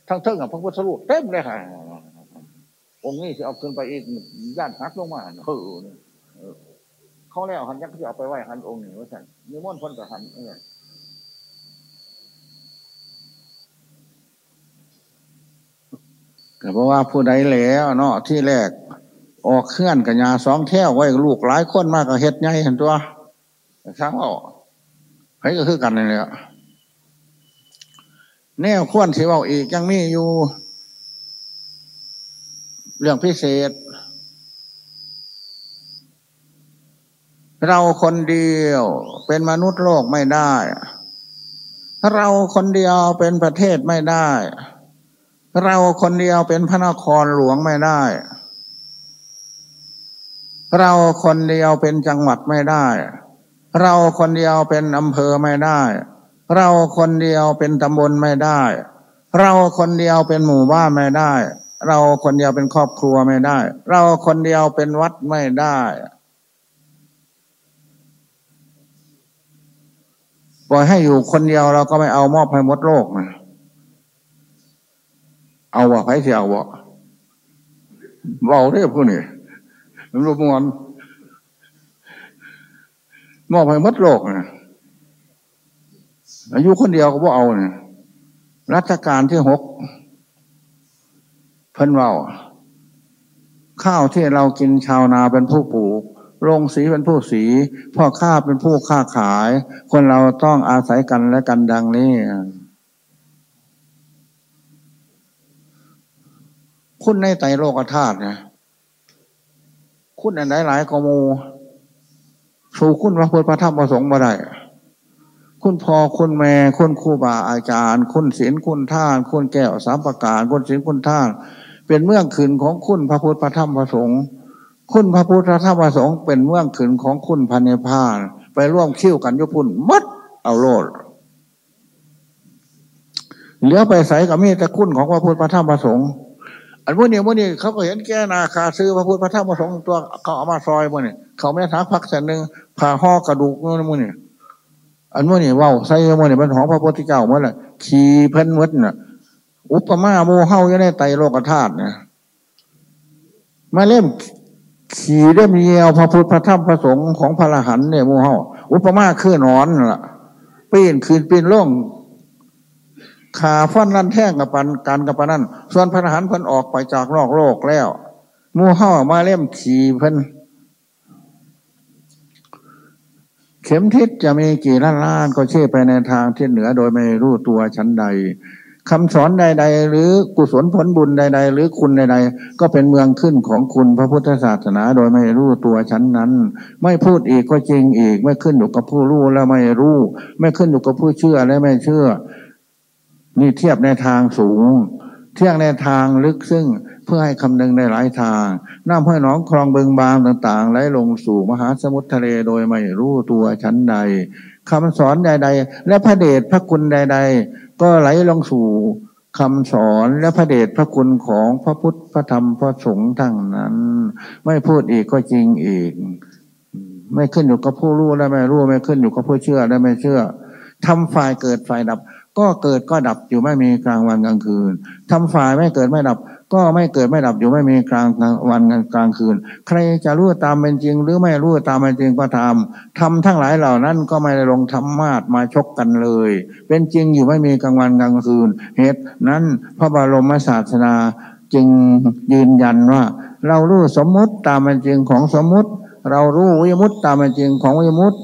ทั้งเทิงกับพระพุทธรูปเต็มเลยค่ะองค์นี้จะเอาขึ้นไปอีกย่านหักลงมาเออเขาแล้วหันยักษ์ที่เอาไปไหว้หันองค์นี้ว่าสันมีม้วนพ้นกับหันเออ ก็เพราะว่าผู้ใดแล้วเนาะที่แรกออกเคลื่อนกับยาสองแท่วไว้ลูกหลายคนมากกับเฮ็ดใหญ่เห็นตัวช้างเอาใครก็คือกันนี่แหละแนวควรสิว่าอีกยังมีอยู่ เรื่องพิเศษ เราคนเดียวเป็นมนุษย์โลกไม่ได้ เราคนเดียวเป็นประเทศไม่ได้ เราคนเดียวเป็นพระนครหลวงไม่ได้ เราคนเดียวเป็นจังหวัดไม่ได้ เราคนเดียวเป็นอำเภอไม่ได้ เราคนเดียวเป็นตำบลไม่ได้ เราคนเดียวเป็นหมู่บ้านไม่ได้ เราคนเดียวเป็นครอบครัวไม่ได้ เราคนเดียวเป็นวัดไม่ได้ ปล่อยให้อยู่คนเดียวเราก็ไม่เอามอบให้มดโลกนะ เอาวะไผเสียวะเบาได้พวกนี้มันรวมวนมอบให้มัดโลกนะอายุคนเดียวก็บ่เอาเนี่ยรัชการที่หกเพิ่นเบาข้าวที่เรากินชาวนาเป็นผู้ปลูกโรงสีเป็นผู้สี พ่อข้าเป็นผู้ค้าขาย คนเราต้องอาศัยกันและกันดังนี้ คุณในไตโลกธาตุนี่ยคุณอันไหนหลายกมูสู่คุณพระพุทธพระธรรมพระสงฆ์มาได้คุณพ่อคุณแม่คุณครูบาอาจารย์คุณศีลคุณท่านคุณแก้วสามประการคุณศีลคุณท่าน เป็นเมืองขืนของคุณพระพุทธพระธรรมพระสงฆ์คุณพระพุทธพระธรรมพระสงฆ์เป็นเมืองขืนของคุณพันเนพานไปร่วมคิ้วกันยุพุนมัดเอาโลดเหลือไปใส่กับมีแต่คุณของพระพุทธพระธรรมพระสงฆ์ อันพวกนี้พวกนี้เขาก็เห็นแก่นาคาซื้อพระพุทธพระธรรมพระสงฆ์ตัวเขาเอามาซอยพวกนี้เขาไม่ทักพักแสนหนึ่งผ่าห่อกระดูกนู่นพวกนี้อันพวกนี้ว่าใส่พวกนี้เป็นของพระพุทธเจ้าเมื่อไรขี่เพิ่นมดน่ะ อุปมาโมเฮาอยู่ในไตโลกธาตุนี่ยมาเล่มขี่ได้มีเอาพระพุทธพระธรรมพระสงฆ์ของพระอรหันเนี่ยโมเฮาอุปมาคือนอนล่ะปีนคืนปีนล่อง ขาฟันนั่นแท่งกับปันการกับปันนั่นส่วนพระอรหันต์เพิ่นออกไปจากนอกโลกแล้วมูห่อมาเล่มขี่เพิ่นเข็มทิศจะมีกี่ล้านล้านก็เชื่อไปในทางที่เหนือโดยไม่รู้ตัวชั้นใดคำสอนใด ๆ หรือกุศลผลบุญใด ๆ หรือคุณใด ๆ ก็เป็นเมืองขึ้นของคุณพระพุทธศาสนาโดยไม่รู้ตัวชั้นนั้น ไม่พูดอีกก็จริงอีก ไม่ขึ้นอยู่กับผู้รู้แล้วไม่รู้ ไม่ขึ้นอยู่กับผู้เชื่อและไม่เชื่อ นี่เทียบในทางสูง เที่ยงในทางลึกซึ่งเพื่อให้คำนึงในหลายทางน้ำห้อยน้องคลองเบิงบางต่างๆไหลลงสู่มหาสมุทรทะเลโดยไม่รู้ตัวชั้นใดคำสอนใด ๆ และพระเดชพระคุณใด ๆ ก็ไหลลงสู่คำสอนและพระเดชพระคุณของพระพุทธพระธรรมพระสงฆ์ทั้งนั้น ไม่พูดอีกก็จริงอีก ไม่ขึ้นอยู่กับผู้รู้และไม่รู้ไม่ขึ้นอยู่กับผู้เชื่อและไม่เชื่อทำฝ่ายเกิดฝ่ายดับ ก็เกิดก็ดับอยู่ไม่มีกลางวันกลางคืนทำฝ่ายไม่เกิดไม่ดับ ก็ไม่เกิดไม่ดับอยู่ไม่มีกลางวันกลางคืน ใครจะรู้ตามเป็นจริง หรือไม่รู้ตามเป็นจริงก็ทำทำทั้งหลายเหล่านั้นก็ไม่ได้ลงธรรมาตมาชกกันเลย เป็นจริงอยู่ไม่มีกลางวันกลางคืน เหตุนั้นพระบรมศาสนาจึงยืนยันว่า เรารู้สมมุติตามเป็นจริงของสมมุติ เรารู้วิมุตตามเป็นจริงของวิมุต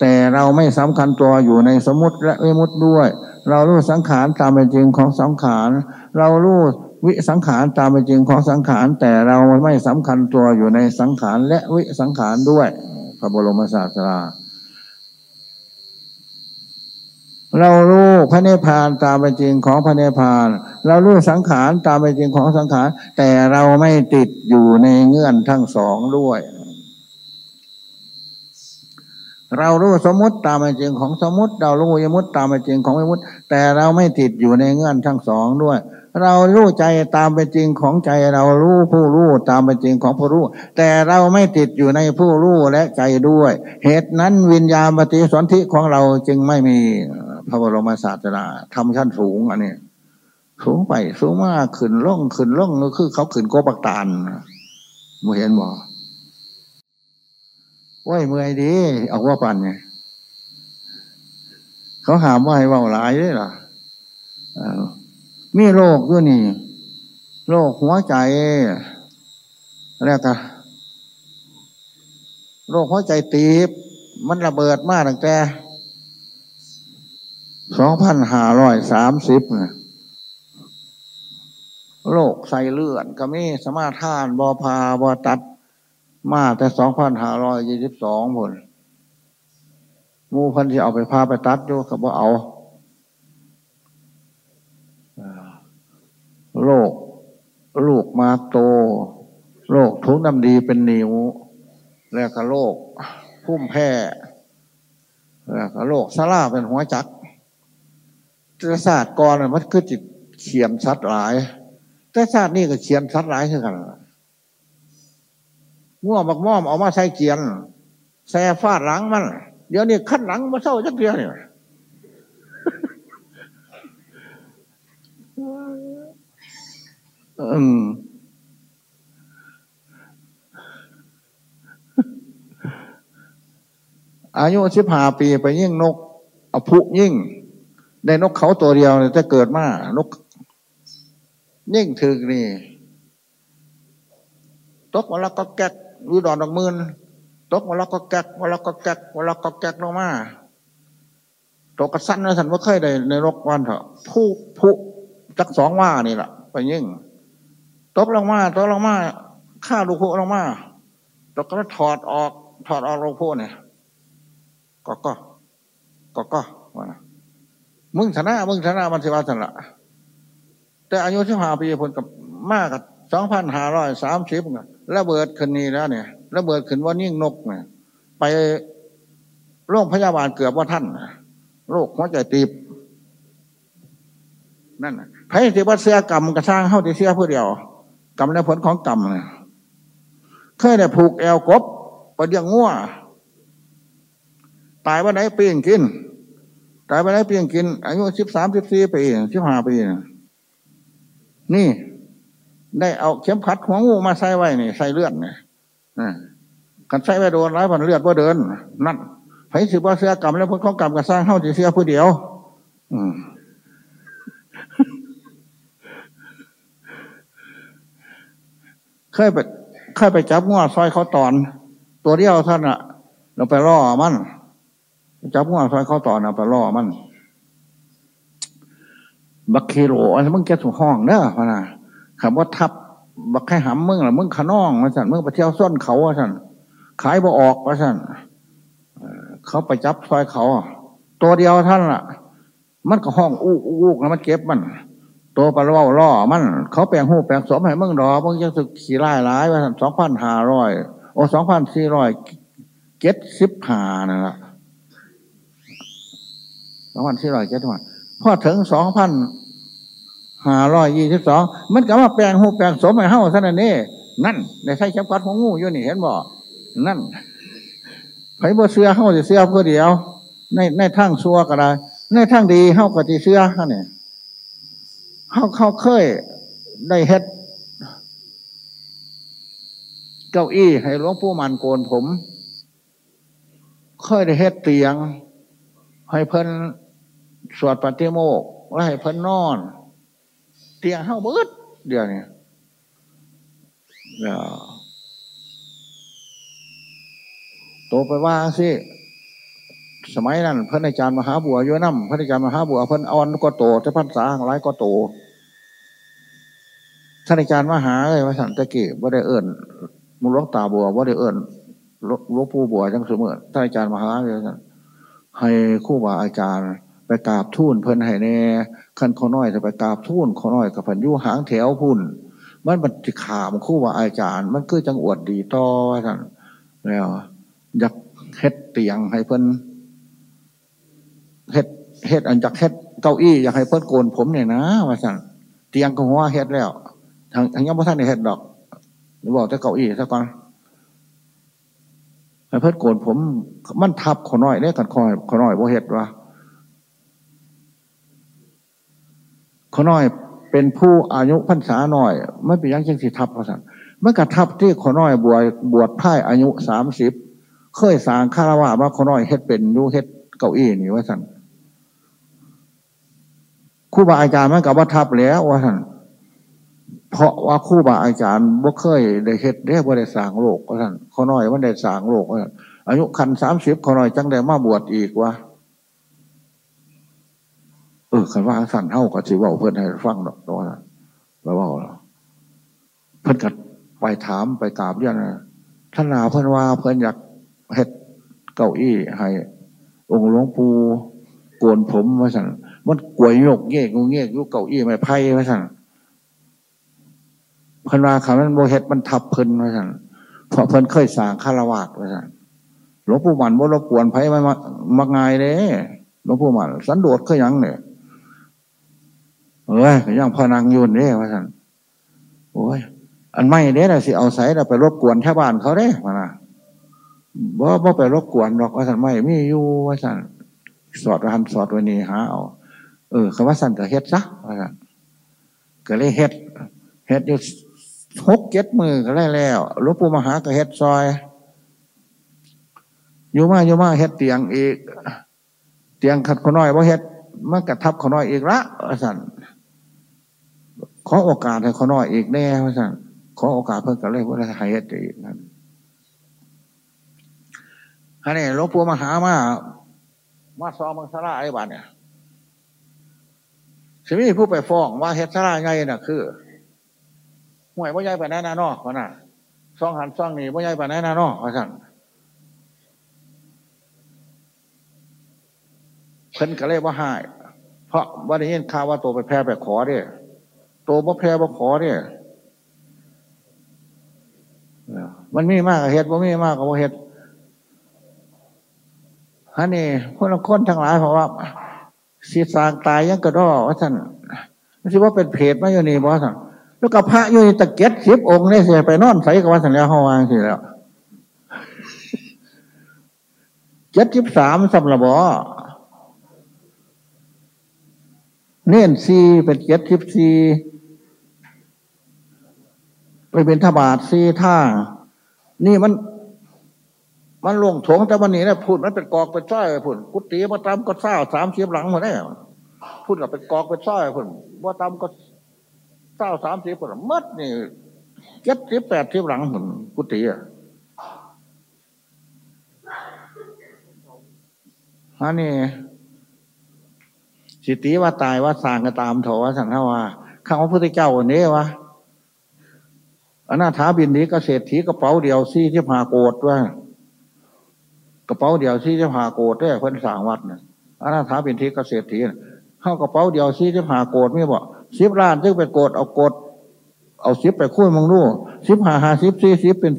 แต่เราไม่สำคัญตัวอยู่ในสมมติและวิมุตด้วย เรารู้สังขารตามเป็นจริงของสังขาร เรารู้วิสังขารตามเป็นจริงของสังขาร แต่เราไม่สำคัญตัวอยู่ในสังขารและวิสังขารด้วยพระบรมศาสดาเรารู้พระเนพานตามเป็นจริงของพระเนพาน เรารู้สังขารตามเป็นจริงของสังขาร แต่เราไม่ติดอยู่ในเงื่อนทั้งสองด้วย เรารู้สมมติตามเป็นจริงของสมมติ เรารู้ยมุติตามเป็นจริงของยมุติ แต่เราไม่ติดอยู่ในเงื่อนทั้งสองด้วย เรารู้ใจตามเป็นจริงของใจเรารู้ผู้รู้ตามเป็นจริงของผู้รู้ แต่เราไม่ติดอยู่ในผู้รู้และใจด้วย เหตุนั้นวิญญาณปฏิสนธิของเราจึงไม่มีพระบรมศาสดาทำชั้นสูงอันนี้สูงไปสูงมากขึ้นล่องขึ้นล่องก็คือ เขาขึ้นโกปักตานมูเห็นบ่ ว้ยเมื่อยดี เอาว่าปันไงเขาหามว่าให้ว่าหลายด้วยหรอมีโรคด้วยนี่โรคหัวใจแล้วก็โรคหัวใจตีบ มันระเบิดมากตั้งแต่สองพันห้าร้อยสามสิบโรคใส่เลือดก็มีสมาทานบอพาบอตัด มาแต่สองพันห้าร้อยยี่สิบสองผลมูพันที่เอาไปพาไปตัดอยู่กับว่าเอาโรคลูกมาโตโรคทุกน้ำดีเป็นนิวแล้วก็โรคพุ่มแพ้แล้วก็โรคซาร่าเป็นหัวจักแต่ศาสตร์ก่อนมันคือจิตเขียนชัดหลาย แต่ศาสตร์นี่ก็เขียนชัดหลายคือกัน ง่วงบักม่อมเอามาใส่เกียนใส่ฟาดหลังมัน เดี๋ยวนี้ขั้นหลังมาเศร้าจักเดียวเนี่ยอืมอายุสิบห้าปีไปยิ่งนกอพุยิ่งได้นกเขาตัวเดียวเนี่ยจะเกิดมานก ยิ่งถึกนี่ตกมาแล้วก็แก๊ก วิดอนดอกมืนตกมาล้วก็แก๊กมาล้วก็แก๊กมาล้วก็แก๊กลงมาตกกระสั้นนะสันว่าเคยได้ในรกวันเถอะผู้ผู้จักสองว่านี่แหละไปยิ่งตกลงมาตกลงมาฆ่าลูกผู้ลงมาตกก็ถอดออกถอดออกลูกผู้เนี่ยก็ก็ก็ก็ว่ามึงชนะมึงชนะมันสิว่าชนะแต่อายุสิบห้าปีผลกับมากกับสองพันห้าร้อยสามสิบ ระเบิดขึ้นนี้แล้วเนี่ย ระเบิดขึ้นว่านิ่งนกเนี่ยไปโรงพยาบาลเกือบว่าท่านโรคหัวใจตีบนั่นไพ่ที่ว่าเสื้อกรรมกระช่างเข้าที่เสื้อเพื่อเดียวกรรมและผลของกรรมเนี่ยเคยได้ผูกแอวกบไปเดียงงัวตายวันไหนปีนกิน ตายวันไหนปีนกิน อายุสิบสามสิบสี่ปีสิบห้าปีนี่ ได้เอาเข็มขัดหัวงูมาใส่ไว้นี่ใส่เลือดนี่กันใส่ไว้โดนร้ายพันเลือดว่าเดิน นั่นไผสืบว่าเสื้อกรรมแล้วพวกเขากรรมกับสร้างเข้าที่เสื้อผู้เดียว อืมเคยไปเคยไปจับง้อซอยเขาตอน ตัวเดียวท่านอะเราไปล่อมันจับง้อซอยเขาตอนเอาไปล่อมันบักเคโรอันนี้มึงแกสุห้องเนอะพนะ คำว่าทับบักแค่หำมึงหรือมึงขนองมาสั่นมึงไปเที่ยวส้นเขาว่าสั่นขายบ่ออกว่าสั่นเขาไปจับซอยเขา ตัวเดียวท่านล่ะ มันก็ห้องอู้อู้แล้วมันเก็บมัน ตัวปลาล่อล่อมัน เขาแปลงหูแปลงสมให้มึงดอมึงยังสึกขี่ไล่ร้ายว่าสองพันห้าร้อยโอ้สองพันสี่ร้อยเก็ดสิบห้านั่นละสองพันสี่ร้อยเก็ดห้าพอถึงสองพัน ห้าร้อยยี่สิบสองมันก็มาแปลงหูแปลงสมให้เฮ้าซะนั่นนี่นั่นในใช้เข็มขัดของงูอยู่นี่เห็นบ่นั่นไผบ่เสื้อเฮ้าจะเสื้อเพื่อเดียว ในในทั้งซัวก็ได้ในทางดีเฮาก็สิเชื่อฮะเนี่ยเฮาเขาเคยได้เฮ็ด เก้าอี้ให้หลวงปู่มันโกนผม เคยได้เฮ็ดเตียง ให้เพิ่นสวดปฏิโมกข์แล้วให้เพิ่นนอน เตียงเฮาเบิดเดี๋ยวนี้เดี๋ยวโตไปว่าสิสมัยนั้นพระอาจารย์มหาบัวโยน้ำพระอาจารย์มหาบัวเพิ่นอ่อนก็โตจะพันษาหลายก็โตท่านอาจารย์มหาเลยว่าสันตะกี้ว่าได้เอิญมุลกตาบัวว่าได้เอิญลวงปู่บัวจังเสมอท่านอาจารย์มหาเลยให้คู่บาอาจารย์ไปกราบทูลเพิ่นให้แน่ ขันขอน้อยจะไปกราบทูลขอน้อยกับพันยุหางแถวพุ่น มันมันจะขามคู่บาอาจารย์ มันคือจังอวดดีต่อว่านแล้วอยากเฮ็ดเตียงให้เพิ่นเฮ็ดเฮ็ดอันจากเฮ็ดเก้าอี้อยากให้เพิ่นโกนผมเนี่ยนะว่าสั่งเตียงก็หัวเฮ็ดแล้วทางทางยังพ่ท่านในเฮ็ดดอกหรือบอกจะเก้าอี้ซะก่อนให้เพิ่นโกนผม มันทับขอน้อยเนี่ยกันคอยขอน้อยบ่เฮ็ดว่ ขน้อยเป็นผู้อายุพรรษาหน่อยไม่เป็นยังเจังสิทับว่าสั่งเมื่อกระทับที่ขน้อยบวชบวชพ่ายอายุสามสิบเคยสางคารวะว่าขน้อยเฮ็ดเป็นยูเฮ็ดเก้าอี้นี่ว่าสั่นครูบาอาจารย์มันกับว่าทับแล้วว่าสั่นเพราะว่าครูบาอาจารย์บ่เคยได้เฮ็ดได้บ่ได้สางโลกว่าสั่นขน้อยมันได้สางโลกว่าอายุคันสามสิบขน้อยจังได้มาบวชอีกวะ ออคันว่าสั่นเท่ากับสิว่าเพื่อนให้ฟังดอกตัวนะแล้วว่าเพื่อนกัดไปถามไปกราบเรื่องนะท่านนาเพื่อนว่าเพื่อนอยากเฮ็ดเก้าอี้ให้ องค์หลวงปู่โกนผมว่าสั่นมันกวยโยกเงี้ยงเงี้ยยุเก่าอี้ไม่ไพ่ว่าสั่นพันว่าขามันโมเฮ็ดมันทับเพิ่นว่าสั่นเพราะเพิ่นเคยสร้างคารวาสว่าสั่นหลวงปู่มันว่ารบกวนไพ่ไม่มักง่ายเลยหลวงปู่มันสันโดษเคยยังเนี่ย เอ้ยยังพอนังยืนเนี่ยว่าสันโอ้ย อันไม่เด้นะสิเอาใส่เราไปรบกวนชาวบ้านเขาเด้มานะบ่บ่ไปรบกวนหรอกว่าสันไม่มีอยู่ว่าสันสอดรันสอดวันนี้หาเอาเออคำว่าสันก็เฮ็ดซะว่าสันก็เลยเฮ็ดเฮ็ดอยู่หกเจ็ดมือก็ได้แล้วหลวงปู่มหาก็เฮ็ดซอยอยู่มาอยู่มาเฮ็ดเตียงอีก เตียงขัดขน้อยว่าเฮ็ดมันกระทับขน้อยอีกละว่าสัน ขอโอกาสให้ขน้อยอีกแน่ว่าสันขอโอกาสเพิ่งก็เลยว่าให้เฮ็ดอีกนั่นอันนี้หลวงปู่มหามามาซ้อมมังสลาไอ้บ้านเนี่ยสิมีผู้ไปฟ้องว่าเฮ็ดสลาไงน่ะ คือห่วยว่าใหญ่ไปไหนนานอกเขาน่ะซ่องหันซ่องนี่ว่าใหญ่ไปไหนนานอกเขาสั่งเพิ่นก็เลยว่าหาย เพราะว่าได้ยินข่าวว่าตัวไปแพ้ไปขอเนี่ย ตัวบ่แพ้บ่ขอเนี่ยมันมีมากกับเฮ็ดว่มีมากกับว่เฮ็ดฮะนี่พวกเราคนทั้งหลายเพราะว่าสีสางตายยังกระดอว่าท่านไม่ใช่ว่าเป็นเพจมาอยู่นี่บอสแล้วก็พระอยู่ในตะเกียบสิบองค์นี่เสียไปนอนใส่กับว่าสัญญาห้องวางสิแล้วเจ็ดสิบสามสำหรับบอเน้นซีเป็นเจ็ดสิบสี่ ไปเป็นทบาทซีท่า นี่มัน มันลงถงแต่วันนี้นะพูดมันเป็นกอกเป็นซ้อยพูดกุฏิมาตามก็เศร้าสามเสียบหลังหมดแล้วพูดกับเป็นกอกเป็นซ้อยพูดว่าตามก็เศร้าสามเสียบพูดมัดนี่เจ็ดสิบแปดเสียบหลังหมดกุฏิอะฮะนี่สิติว่าตายว่าสางก็ตามโถว่าสันทว่าข้าพระพุทธเจ้าวันนี้วะ อนาถาบินนี้ก็เศรษฐีกระเป๋าเดียวซี่ที่พาโกดว่ากระเป๋าเดียวซี่จะพาโกดได้เพิ่นสางวัดเนี่ยอนาถาเป็นทีเกษตรทีเข้ากระเป๋าเดียวซี่จะพาโกดไม่บอกสิบล้านซึ่งไปโกดเอาโกดเอาสิบไปคุ้ยมองนู่สิบหาหาสิบสี่สิบเป็น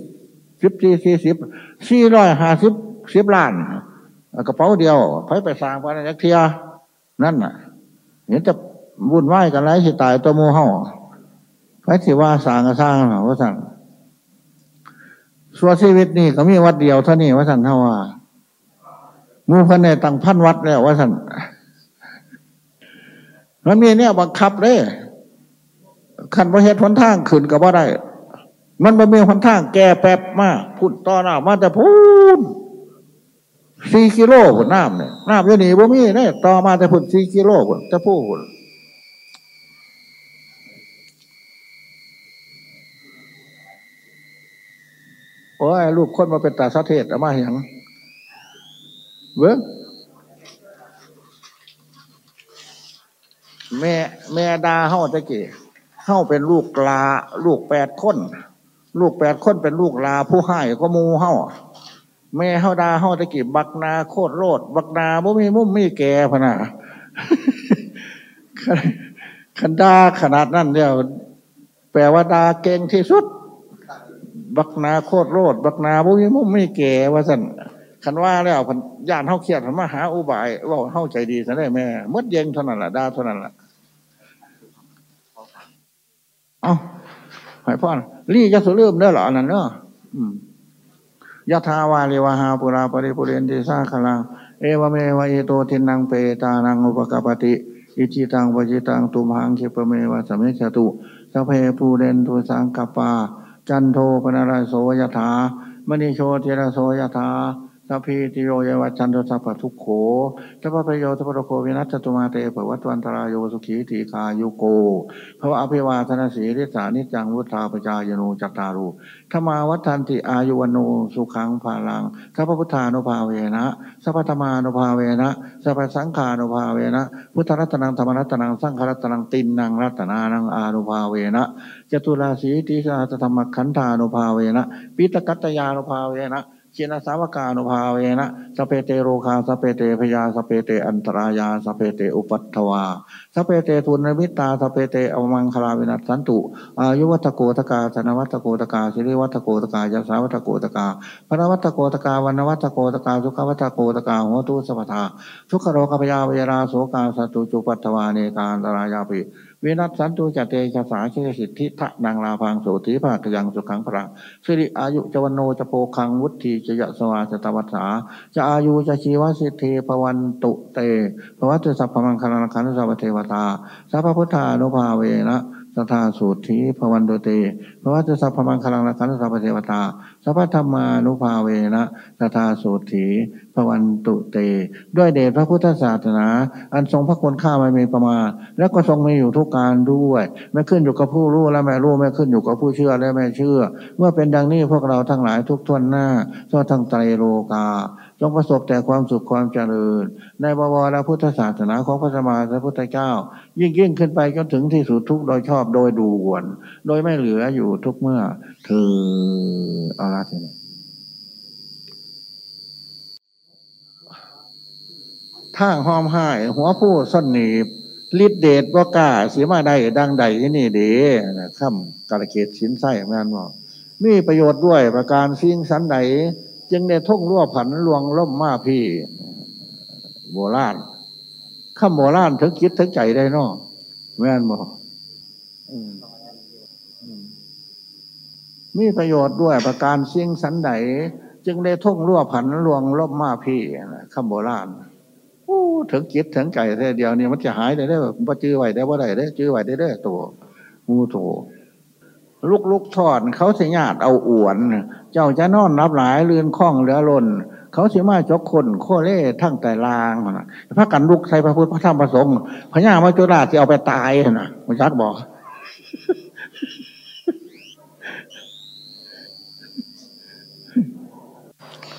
สิบสี่สี่สิบสี่ร้อยหาสิบสิบล้าน กระเป๋าเดียวไปไปสร้างไปนักเทียนั่นน่ะ เห็นจะวุ่นวายกันไรสิตายตัวโมเห่า ไปสิว่าสร้างก็สร้างหรอว่าสั่งส่วนชีวิตนี่ก็มีวัดเดียวเท่านี้ว่าสั่นเท่าว่ามูพันในตั้งพันวัดแล้วว่าสั่นมันมีเนี่ยบังคับเลยขันประเหตุหนทางขึ้นกับว่าได้ มันไม่มีหนทางแก่แป๊บมากพูดต่อหน้ามาแต่พูดสี่กิโลผลน้ำเนี่ยน้ำอยู่นี่บ่มีเนี่ยต่อมาแต่พุ่นสี่กิโลผลจะพูด โอ้ยลูกคนมาเป็นตาสะเทศอะมาอย่างเบิ้งแม่แม่ดาเฮาตะกี้เฮาเป็นลูกลา ลูกแปดคน ลูกแปดคนเป็นลูกลา ผู้ให้ก็มูเฮาแม่เฮาดาเฮาตะกี้บักนาโคตรโรดบักนาบ่มีมุ่มมีแก่พนะคันดาขนาดนั้นเดียวแปลว่าดาเก่งที่สุด บักนาโคตรโรดบักนาบ่มีมุมมีแก่ว่าสั่นคันว่าแล้วพันญาติเฮาเครียดมาหาอุบายว่าเฮาใจดีซะได้แม่มดเย็นเท่านั้นแหละดาเท่านั้นแหละเอาให้พ่อรีจะสุเริ่มได้หรอนนั้นเนาะยะทาวาลิวาหาปุราปริปุเรนติสาคลังเอวเมวะเอโตทินังเปตานังอุปกปติ อิจิตังปจิตังตุมหังคิปเมวะสมิจตุสัพเพปูเรนตุสังกปา จันโทปนารโสยถามณีโชติระโสยถา สัพพิติโยยวัชันตุสัพพทุกโขสัพพะโยสัพพะโควินัสตุมาเตปวัตวันตรายโยสุขีตีคายุโกภวะอภิวาทนาสีริสานิจังวุฒาปจายโนจัตตารุธรรมาวัฏันติอายุวโนสุขังภาลังสัพพพุทธานุภาเวนะสัพพธรรมานุภาเวนะสัพพสังขานุภาเวนะพุทธรัตนังธรรมรัตนังสังฆรัตนังตินนังรัตนานังอานุภาเวนะจตุราสีติสาธรรมขันธานุภาเวนะปิตกัตยานุภาเวนะ ชินสาวกานุภาเวนะสัพเพเตโรคา สัพเพเต ภยา สัพเพเตอันตรายา สัพเพเตอุปัททวา สัพเพเตทุนนิมิตตา สัพเพเต อวมังคลาวินัสสันตุอายุวัตโกตกาธนวัตโกตกาสิริวัตโกตกายาสาวัตโกตกาพระวัตโกตกาวันวัตโกตกาสุขวัตโกตกาหัวตุสัพทาสุขโรคปยาเวราโสกาสตุจุปัตถวาเนกาอันตรายาปิ วินัสสันตุจเตชะสาเชสิทธิทะนางลาพังโสติภาคยังสุขังพระสิริอายุจวันโนจะโพคังวุฒิจะยะสวาจตวัสสาจะอายุจะชีวสิทธิภวันตุเตภวัตสัพพมังคลานคันสัพเทวตาสัพพุทธานุภาเวนะ สัทาสูตรทีพวันโดเตพระวัตสัพพมังคลังละคันสัพเทวตาสัพพธรรมานุภาเวนะสัทาสูตรทีพวันตุเต ด้วยเดชพระพุทธศาสนา อันทรงพระคุณข้าไม่มีประมาณ และก็ทรงมีอยู่ทุกการด้วย ไม่ขึ้นอยู่กับผู้รู้และไม่รู้ไม่ขึ้นอยู่กับผู้เชื่อและไม่เชื่อ เมื่อเป็นดังนี้พวกเราทั้งหลายทุกทวนหน้าทั่วทั้งไตรโลกา จงประสบแต่ความสุขความเจริญ ในบวรพุทธศาสนาของพระสมมาสัพพุทธเจ้า ยิ่งยิ่งขึ้นไปจนถึงที่สุดทุกโดยชอบโดยดูวน โดยไม่เหลืออยู่ทุกเมื่อ เธอเอาละทีนี้ทาห้อมห้าย หัวผู้ส้นหนีบลิดเดชว่ากล้าเสียมาได้ดังใดนี่เด้ข้ามกาลเกตสินไส้แม่นบอกมีประโยชน์ด้วยประการสิ่งสันใด จึงได้ท่งรั่วผันลวงล่มมาพี่โบราณข้าโบราณถึงคิดถึงใจได้นอแม่นบอกมีประโยชน์ด้วยประการเสิ่งสันใดจึงได้ท่งรั่วผันลวงล่มมาพี่ข้าโบราณถึงคิดถึงใจแค่เดียวเนี่ยมันจะหายได้ได้แบบจื้อไหวได้ว่ได้ได้จื้อไหวได้ได้ตัวงูโถ ลุกลุกทอด เขาเสียญาติเอาอวน เจ้าจะนอนรับหลายเรือนคล้องเหลือล้นเขาเสียมาจกคนโคเล่ทั้งแต่ลางนะพระกันลุกใส่พระพุทธพระธรรมพระสงฆ์พระญามาจุราจะเอาไปตายนะมันชัดบอก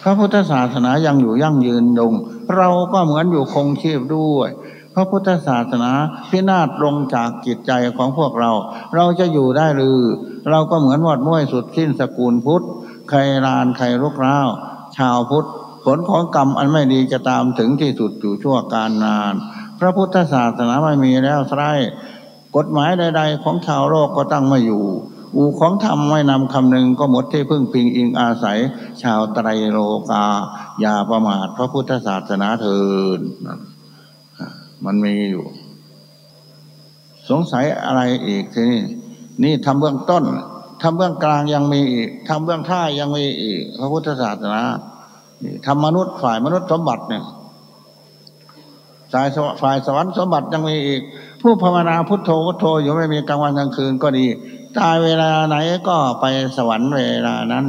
พระพุทธศาสนายังอยู่ยั่งยืนยงเราก็เหมือนอยู่คงชีพด้วย ระพุทธศาสนาพินาศลงจากจิตใจของพวกเรา เราจะอยู่ได้หรือ เราก็เหมือนวอดม้วยสุดสิ้นสกุลพุทธใครรานใครรุกร้าวชาวพุทธ ผลของกรรมอันไม่ดีจะตามถึงที่สุดอยู่ชั่วการนาน พระพุทธศาสนาไม่มีแล้วไร้กฎหมายใด ๆ ของชาวโลกก็ตั้งมาอยู่อูของธรรมไม่นำคำหนึ่งก็หมดที่พึ่งพิงอิงอาศัย ชาวไตรโลกา อย่าประมาทพระพุทธศาสนาเถิด มันมีอยู่ สงสัยอะไรอีกทีนี้นี่ทำเบื้องต้นทำเบื้องกลางยังมีอีกทำเบื้องท่ายังมีอีก พระพุทธศาสนาทำมนุษย์ฝ่ายมนุษย์สมบัติเนี่ยฝ่ายฝ่ายสวรรค์สมบัติยังมีอีก ผู้ภาวนาพุทโธพุทโธอยู่ไม่มีกลางวันกลางคืนก็ดี ตายเวลาไหนก็ไปสวรรค์เวลานั้น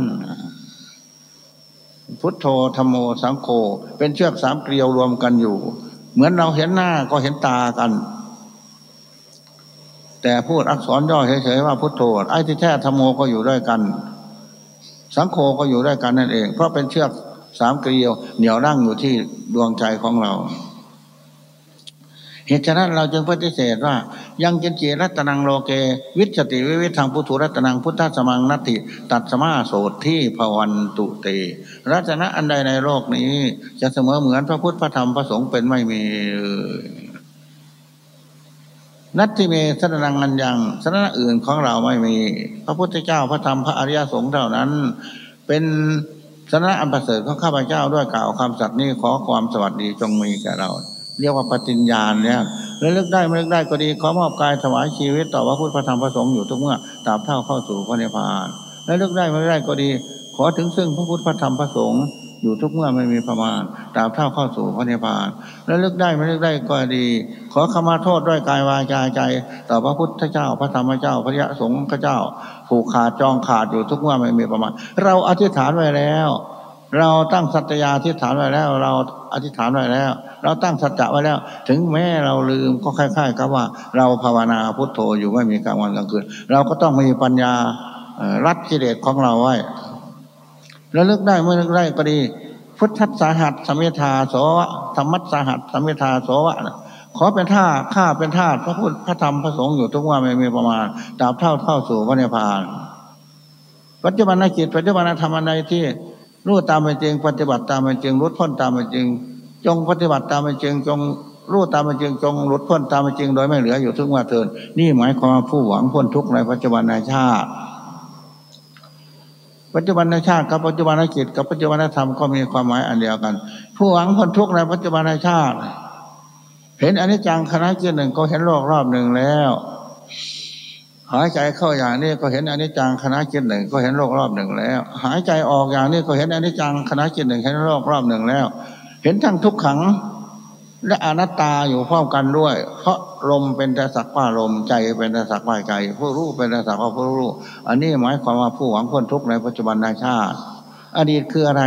พุทโธธรรมโมสังโฆเป็นเชือกสามเกลียวรวมกันอยู่ เหมือนเราเห็นหน้าก็เห็นตากัน แต่พูดอักษรย่อเฉยๆว่าพุทโธไอ้ที่แท้ธรรมโมก็อยู่ด้วยกัน สังโฆก็อยู่ด้วยกันนั่นเอง เพราะเป็นเชือกสามเกลียวเหนี่ยวนั่งอยู่ที่ดวงใจของเรา เหตุฉะนั้นเราจึงปฏิเสธว่า ยังจินจีรัตนังโลเก วิชติวิวิทางพุทธุรัตนังพุทธสมังนัตติตัดสมาโสดที่ภวันตุเตรัตนะอันใดในโลกนี้ จะเสมอเหมือนพระพุทธพระธรรมพระสงฆ์เป็นไม่มีนัตติเมสนังอันยังสนนะอื่นของเราไม่มี พระพุทธเจ้าพระธรรมพระอริยสงฆ์เท่านั้น เป็นสนะอันประเสริฐของข้าพเจ้าด้วยกล่าวคำสัตย์นี้ขอความสวัสดีจงมีแก่เรา เรียกว่าปฏิญญาณเนี่ยแล้วเลิกได้ไม่เลิกได้ก็ดีขอมอบกายถวายชีวิตต่อพระพุทธพระธรรมพระสงฆ์อยู่ทุกเมื่อตราบเท่าเข้าสู่พระนิพพาน แล้วเลิกได้ไม่เลิกได้ก็ดี ขอถึงซึ่งพระพุทธพระธรรมพระสงฆ์อยู่ทุกเมื่อไม่มีประมาณตราบเท่าเข้าสู่พระนิพพาน แล้วเลิกได้ไม่เลิกได้ก็ดี ขอขมาโทษด้วยกายวาจาใจ ต่อพระพุทธเจ้าพระธรรมเจ้าพระยะสงฆ์พระเจ้าผูกขาดจองขาดอยู่ทุกเมื่อไม่มีประมาณ เราอธิษฐานไว้แล้ว เราตั้งสัตยาอธิษฐานไว้แล้ว เราอธิษฐานไว้แล้ว เราตั้งสัจจะไว้แล้ว ถึงแม้เราลืมก็คล้ายๆกับว่า เราภาวนาพุทโธอยู่ไม่มีกลางวันกลางคืน เราก็ต้องมีปัญญารัดกิเลสของเราไว้แล้วเลึกได้เมื่อเลึกได้ก็ดี พุทธัสาหัสสมิทาโสวะธรรมัสาหัสสมิทาโสวะขอเป็นท่าข้าเป็นท่าพระพุทธพระธรรมพระสงฆ์อยู่ทุกว่าไม่มีประมาณตราบเท่าเข้าสู่พระนิพพานปัจจุบันนจิตปัจจุบันธรรมอันใดที่รู้ตามเป็นจริงปฏิบัติตามเป็นจริงรู้พ้นตามเป็นจริง จงปฏิบัติตามเป็นจริงจงรู้ตามเป็นจริงจงหลุดพ้นตามเป็นจริงโดยไม่เหลืออยู่ทุกว่าเทินนี่หมายความผู้หวังพ้นทุกข์ในปัจจุบันในชาติ ปัจจุบันในชาติกับปัจจุบันในจิตกับปัจจุบันในธรรมก็มีความหมายอันเดียวกัน ผู้หวังพ้นทุกข์ในปัจจุบันในชาติ เห็นอนิจจังคณะจิตหนึ่งก็เห็นโลกรอบหนึ่งแล้วหายใจเข้าอย่างนี้ก็เห็นอนิจจังคณะจิตหนึ่งก็เห็นโลกรอบหนึ่งแล้ว หายใจออกอย่างนี้ก็เห็นอนิจจังคณะจิตหนึ่งเห็นโลกรอบหนึ่งแล้ว เห็นทั้งทุกขังและอนัตตาอยู่พร้อมกันด้วย เพราะลมเป็นแต่สักว่าลมใจเป็นแต่สักว่าใจ ผู้รู้เป็นแต่สักว่าผู้รู้ อันนี้หมายความว่าผู้หวังพ้นทุกข์ในปัจจุบันนาชาติ อดีตคืออะไร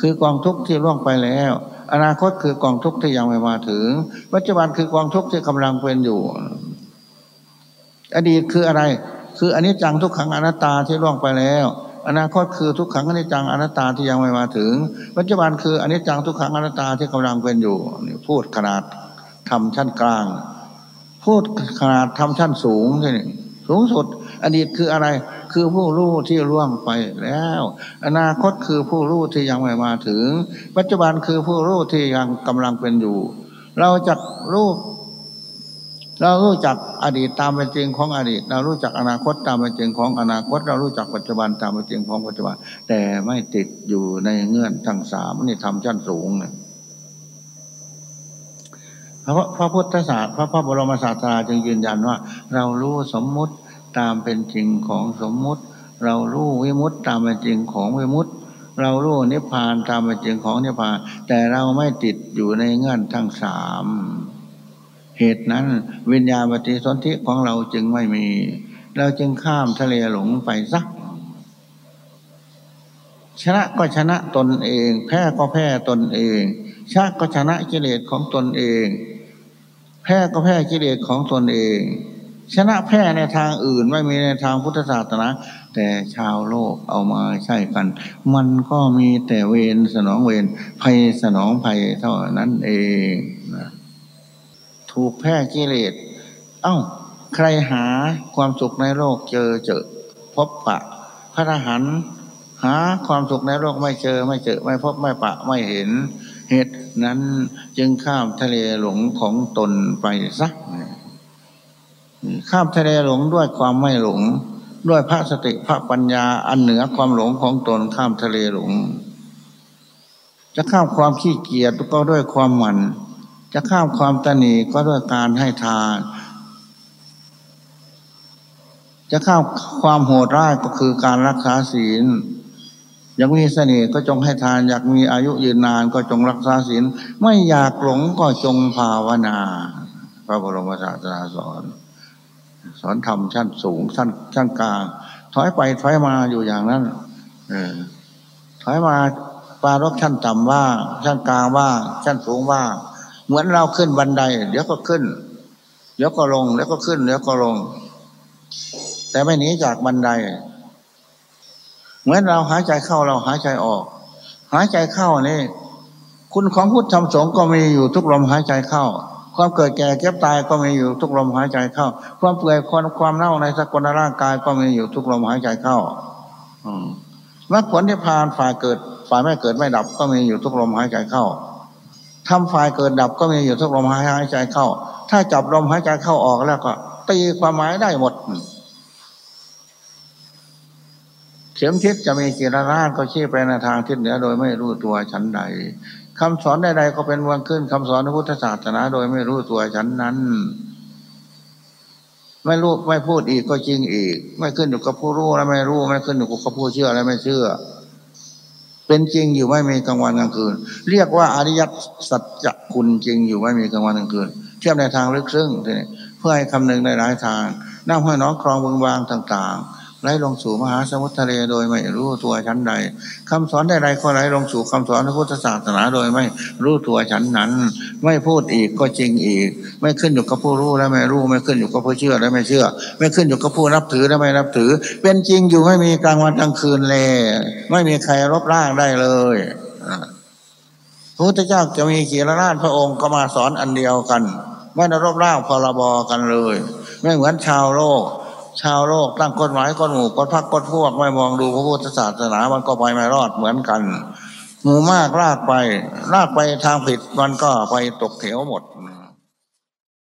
คือกองทุกข์ที่ล่วงไปแล้ว อนาคตคือกองทุกข์ที่ยังไม่มาถึง ปัจจุบันคือกองทุกข์ที่กำลังเป็นอยู่ อดีตคืออะไร คืออันนี้จังทุกขังอนัตตาที่ล่วงไปแล้ว อนาคตคือทุกขังอนิจจังอนัตตาที่ยังไม่มาถึง ปัจจุบันคืออนิจจังทุกขังอนัตตาที่กำลังเป็นอยู่นี่พูดขนาดทำชั้นกลาง พูดขนาดทำชั้นสูงที่นี่สูงสุด อดีตคืออะไร คือผู้รู้ที่ล่วงไปแล้ว อนาคตคือผู้รู้ที่ยังไม่มาถึง ปัจจุบันคือผู้รู้ที่ยังกำลังเป็นอยู่ เราจะรู้ เรารู้จักอดีตตามเป็นจริงของอดีต เรารู้จักอนาคตตามเป็นจริงของอนาคต เรารู้จักปัจจุบันตามเป็นจริงของปัจจุบัน แต่ไม่ติดอยู่ในเงื่อนทั้งสามนี่ทำชั้นสูงเนี่ยพระพระพุทธศาสตร์พระพระบรมศาสดาจึงยืนยันว่า เรารู้สมมุติตามเป็นจริงของสมมุติ เรารู้วิมุตตามเป็นจริงของวิมุตเรารู้นิพพานตามเป็นจริงของนิพพาน แต่เราไม่ติดอยู่ในเงื่อนทั้งสาม เหตุนั้น วิญญาณปฏิสนธิของเราจึงไม่มี เราจึงข้ามทะเลหลงไปสักชนะก็ชนะตนเอง แพ้ก็แพ้ตนเองชาก็ชนะกิเลสของตนเอง แพ้ก็แพ้กิเลสของตนเอง ชนะแพ้ในทางอื่นไม่มีในทางพุทธศาสนาแต่ชาวโลกเอามาใช้กัน มันก็มีแต่เวรสนองเวรภัยสนองภัยเท่านั้นเองนะ ถูกแพ้กิเลส เอ้า ใครหาความสุขในโลกเจอเจอ พบปะ พระทหารหาความสุขในโลกไม่เจอไม่เจอ ไม่พบไม่ปะไม่เห็น เหตุนั้นจึงข้ามทะเลหลงของตนไปสักข้ามทะเลหลงด้วยความไม่หลง ด้วยพระสติพระปัญญาอันเหนือความหลงของตนข้ามทะเลหลง จะข้ามความขี้เกียจก็ด้วยความหมั่น จะข้ามความตนีก็ด้วยการให้ทาน จะข้ามความโหดร้ายก็คือการรักษาศีล อยากมีเสน่ห์ก็จงให้ทาน อยากมีอายุยืนนานก็จงรักษาศีล ไม่อยากหลงก็จงภาวนาภระบรมศาสดาสอน สอนธรรมชั้นสูงชั้นชั้นกลางถอยไปถอยมาอยู่อย่างนั้น เออถอยมาปารบชั้นต่ำว่า ชั้นกลางว่า ชั้นสูงว่า เหมือนเราขึ้นบันได เดี๋ยวก็ขึ้น เดี๋ยวก็ลง เดี๋ยวก็ขึ้น เดี๋ยวก็ลง แต่ไม่หนีจากบันได เหมือนเราหายใจเข้าเราหายใจออก หายใจเข้านี่คุณของพุทธธรรมสงฆ์ก็มีอยู่ทุกลมหายใจเข้า ความเกิดแก่เก็บตายก็มีอยู่ทุกลมหายใจเข้า ความเปื่อยความความเน่าในสกุลร่างกายก็มีอยู่ทุกลมหายใจเข้าอืมมรรคผลที่พานฝ่ายเกิดฝ่ายไม่เกิดไม่ดับก็มีอยู่ทุกลมหายใจเข้า ทำฝ่ายเกิดดับก็มีอยู่ทุกลมหายใจเข้า ถ้าจับลมหายใจเข้าออกแล้วก็ตีความหมายได้หมด เข็มทิศจะมีกีรราชก็ชี้ไปในทางทิศเหนือโดยไม่รู้ตัวชั้นใดคำสอนใดๆก็เป็นวันขึ้นคำสอนพุทธศาสนาโดยไม่รู้ตัวชั้นนั้น ไม่รู้ไม่พูดอีกก็จริงอีก ไม่ขึ้นอยู่กับผู้รู้และไม่รู้ ไม่ขึ้นอยู่กับผู้เชื่อและไม่เชื่อ เป็นจริงอยู่ไม่มีกลางวันกลางคืน เรียกว่าอริยสัจคุณจริงอยู่ไม่มีกลางวันกลางคืน เทียบในทางลึกซึ้งเพื่อให้คำนึงในหลายทางนั่งให้น้องคลองบึงบางต่าง ๆ ไหลลงสู่มหาสมุทรทะเลโดยไม่รู้ตัวชั้นใดคำสอนใดๆก็ไหลลงสู่คำสอนพระพุทธศาสนาโดยไม่รู้ตัวชั้นนั้น ไม่พูดอีกก็จริงอีก ไม่ขึ้นอยู่กับผู้รู้และไม่รู้ไม่ขึ้นอยู่กับผู้เชื่อและไม่เชื่อ ไม่ขึ้นอยู่กับผู้นับถือและไม่นับถือ เป็นจริงอยู่ไม่มีกลางวันกลางคืนเลยไม่มีใครรบร่างได้เลยพระพุทธเจ้าจะมีขีรราชพระองค์ก็มาสอนอันเดียวกันไม่ได้รบร่างพรบกันเลย ไม่เหมือนชาวโลก ชาวโลกตั้งกฎหมายกฎหมู่กฎพักกฎพวกไม่มองดูพระพุทธศาสนามันก็ไปไม่รอดเหมือนกัน หมู่มากลากไปลากไปทางผิดมันก็ไปตกเหวหมด